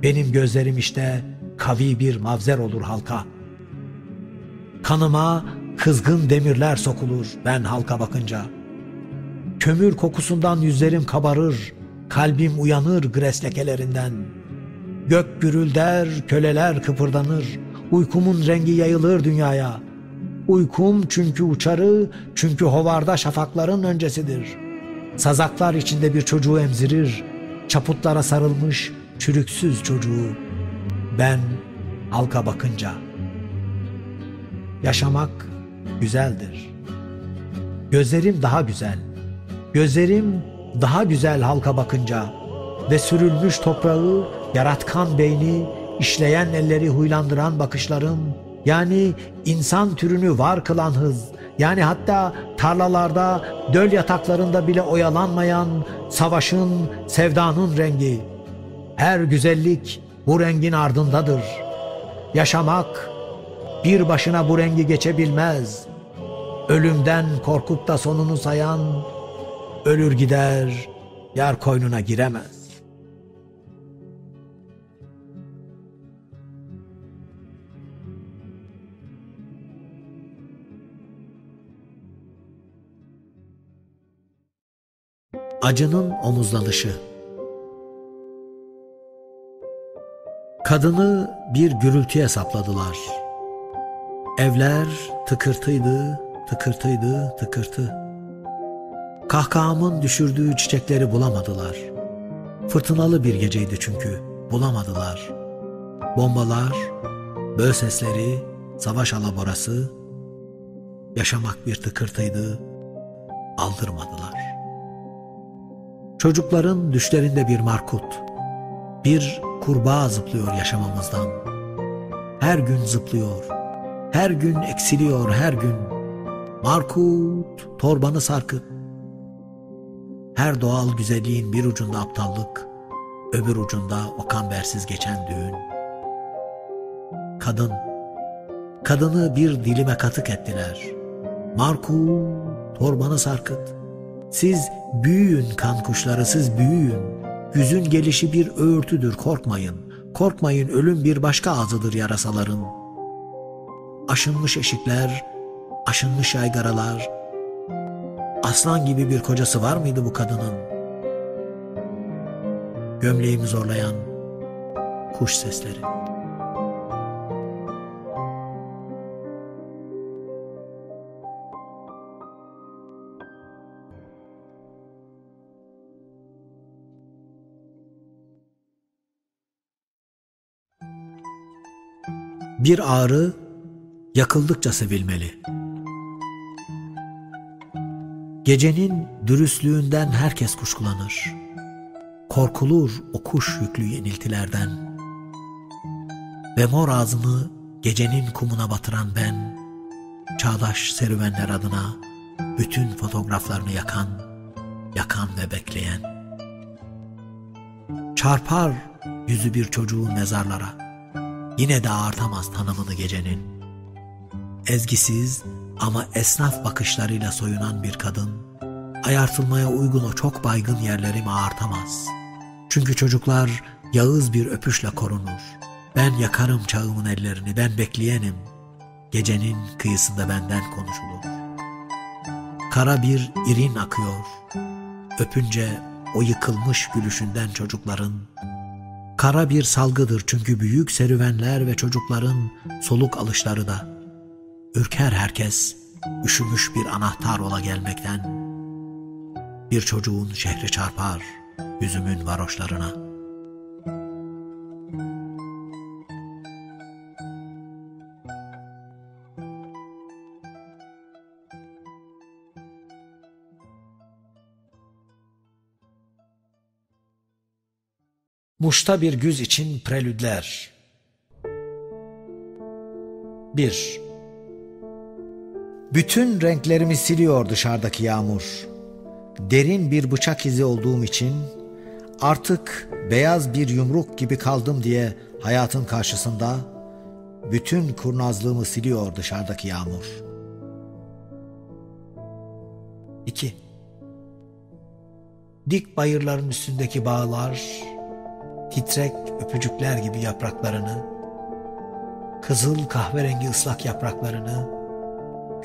S2: benim gözlerim işte kavi bir mavzer olur halka. Kanıma kızgın demirler sokulur ben halka bakınca. Kömür kokusundan yüzlerim kabarır, kalbim uyanır gres lekelerinden. Gök gürülder, köleler kıpırdanır, uykumun rengi yayılır dünyaya. Uykum çünkü uçarı, çünkü hovarda şafakların öncesidir. Sazaklar içinde bir çocuğu emzirir, çaputlara sarılmış çürüksüz çocuğu. Ben halka bakınca. Yaşamak güzeldir. Gözlerim daha güzel. Gözlerim daha güzel halka bakınca ve sürülmüş toprağı, yaratkan beyni, işleyen elleri huylandıran bakışlarım, yani insan türünü var kılan hız, yani hatta tarlalarda, döl yataklarında bile oyalanmayan savaşın, sevdanın rengi. Her güzellik bu rengin ardındadır. Yaşamak bir başına bu rengi geçebilmez. Ölümden korkup da sonunu sayan ölür gider, yar koynuna giremez. Acının omuzlanışı Kadını bir gürültüye sapladılar. Evler tıkırtıydı, tıkırtıydı, tıkırtı. Kahkahamın düşürdüğü çiçekleri bulamadılar. Fırtınalı bir geceydi çünkü, bulamadılar. Bombalar, böğ sesleri, savaş alaborası, yaşamak bir tıkırtıydı, aldırmadılar. Çocukların düşlerinde bir markut, bir kurbağa zıplıyor yaşamamızdan. Her gün zıplıyor, her gün eksiliyor her gün. Markut, torbanı sarkıt. Her doğal güzelliğin bir ucunda aptallık, öbür ucunda o kambersiz geçen düğün. Kadın, kadını bir dilime katık ettiler. Markut, torbanı sarkıt. Siz büyüyün kan kuşları, siz büyüyün. Yüzün gelişi bir öğürtüdür korkmayın. Korkmayın ölüm bir başka ağzıdır yarasaların. Aşınmış eşikler, aşınmış yaygaralar. Aslan gibi bir kocası var mıydı bu kadının? Gömleğimi zorlayan kuş sesleri. Bir ağrı yakıldıkça sevilmeli. Gecenin dürüstlüğünden herkes kuşkulanır. Korkulur o kuş yüklü yeniltilerden. Ve mor ağzımı gecenin kumuna batıran ben, çağdaş serüvenler adına bütün fotoğraflarını yakan, yakan ve bekleyen. Çarpar yüzü bir çocuğu mezarlara.'' Yine de artamaz tanımını gecenin. Ezgisiz ama esnaf bakışlarıyla soyunan bir kadın, ayartılmaya uygun o çok baygın yerlerimi ağartamaz. Çünkü çocuklar yağız bir öpüşle korunur. Ben yakarım çağımın ellerini, ben bekleyenim. Gecenin kıyısında benden konuşulur. Kara bir irin akıyor. Öpünce o yıkılmış gülüşünden çocukların Kara bir salgıdır çünkü büyük serüvenler ve çocukların soluk alışları da. Ürker herkes üşümüş bir anahtar ola gelmekten. Bir çocuğun şehri çarpar yüzümün varoşlarına.'' Muş'ta bir güz için prelüdler. 1. Bütün renklerimi siliyor dışarıdaki yağmur. Derin bir bıçak izi olduğum için artık beyaz bir yumruk gibi kaldım diye hayatın karşısında bütün kurnazlığımı siliyor dışarıdaki yağmur. 2. Dik bayırların üstündeki bağlar titrek öpücükler gibi yapraklarını, kızıl kahverengi ıslak yapraklarını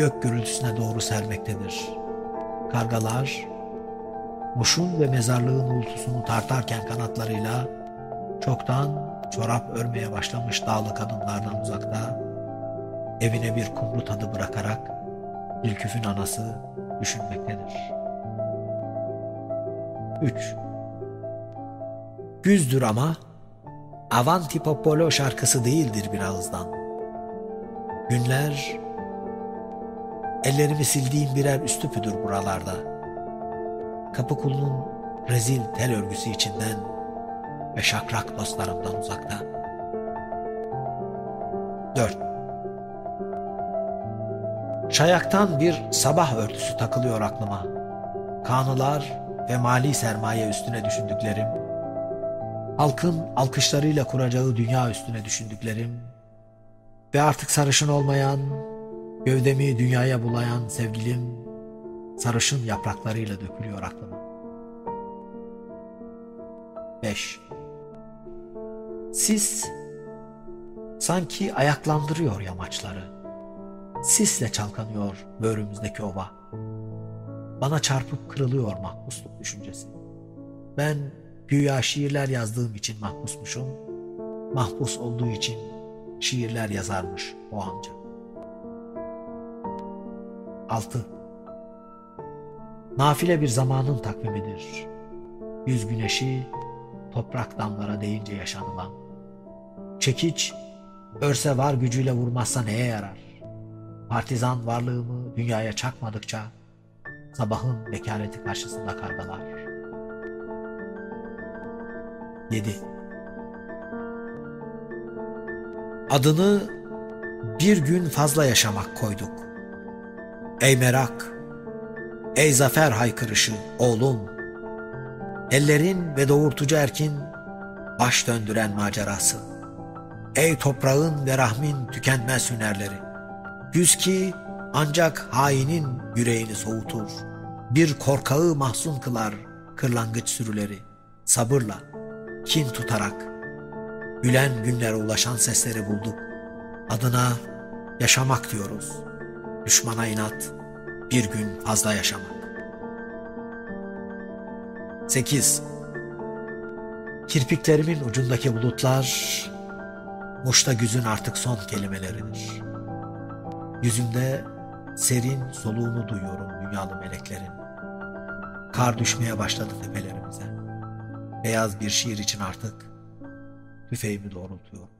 S2: gök gürültüsüne doğru sermektedir. Kargalar, muşun ve mezarlığın uğultusunu tartarken kanatlarıyla çoktan çorap örmeye başlamış dağlı kadınlardan uzakta, evine bir kumru tadı bırakarak Dilküf'ün anası düşünmektedir. 3. Güzdür ama Avanti Popolo şarkısı değildir bir ağızdan. Günler ellerimi sildiğim birer üstüpüdür buralarda. Kapı kulunun rezil tel örgüsü içinden ve şakrak dostlarımdan uzakta. 4. Çayaktan bir sabah örtüsü takılıyor aklıma. Kanılar ve mali sermaye üstüne düşündüklerim, halkın alkışlarıyla kuracağı dünya üstüne düşündüklerim ve artık sarışın olmayan, gövdemi dünyaya bulayan sevgilim sarışın yapraklarıyla dökülüyor aklıma. 5. Sis sanki ayaklandırıyor yamaçları. Sisle çalkanıyor böğrümüzdeki ova. Bana çarpıp kırılıyor mahpusluk düşüncesi. Ben Güya şiirler yazdığım için mahpusmuşum. Mahpus olduğu için şiirler yazarmış o amca. 6. Nafile bir zamanın takvimidir. Yüz güneşi toprak damlara değince yaşanılan. Çekiç örse var gücüyle vurmazsa neye yarar? Partizan varlığımı dünyaya çakmadıkça sabahın bekareti karşısında kargalar. 7 Adını bir gün fazla yaşamak koyduk. Ey merak, ey zafer haykırışı oğlum, ellerin ve doğurtucu erkin baş döndüren macerası. Ey toprağın ve rahmin tükenmez hünerleri, güz ki ancak hainin yüreğini soğutur, bir korkağı mahzun kılar kırlangıç sürüleri, sabırla.'' kin tutarak gülen günlere ulaşan sesleri bulduk. Adına yaşamak diyoruz. Düşmana inat, bir gün fazla yaşamak. 8. Kirpiklerimin ucundaki bulutlar, Muş'ta güzün artık son kelimeleridir. Yüzümde serin soluğunu duyuyorum dünyalı meleklerin. Kar düşmeye başladı tepelerimize beyaz bir şiir için artık tüfeğimi doğrultuyorum.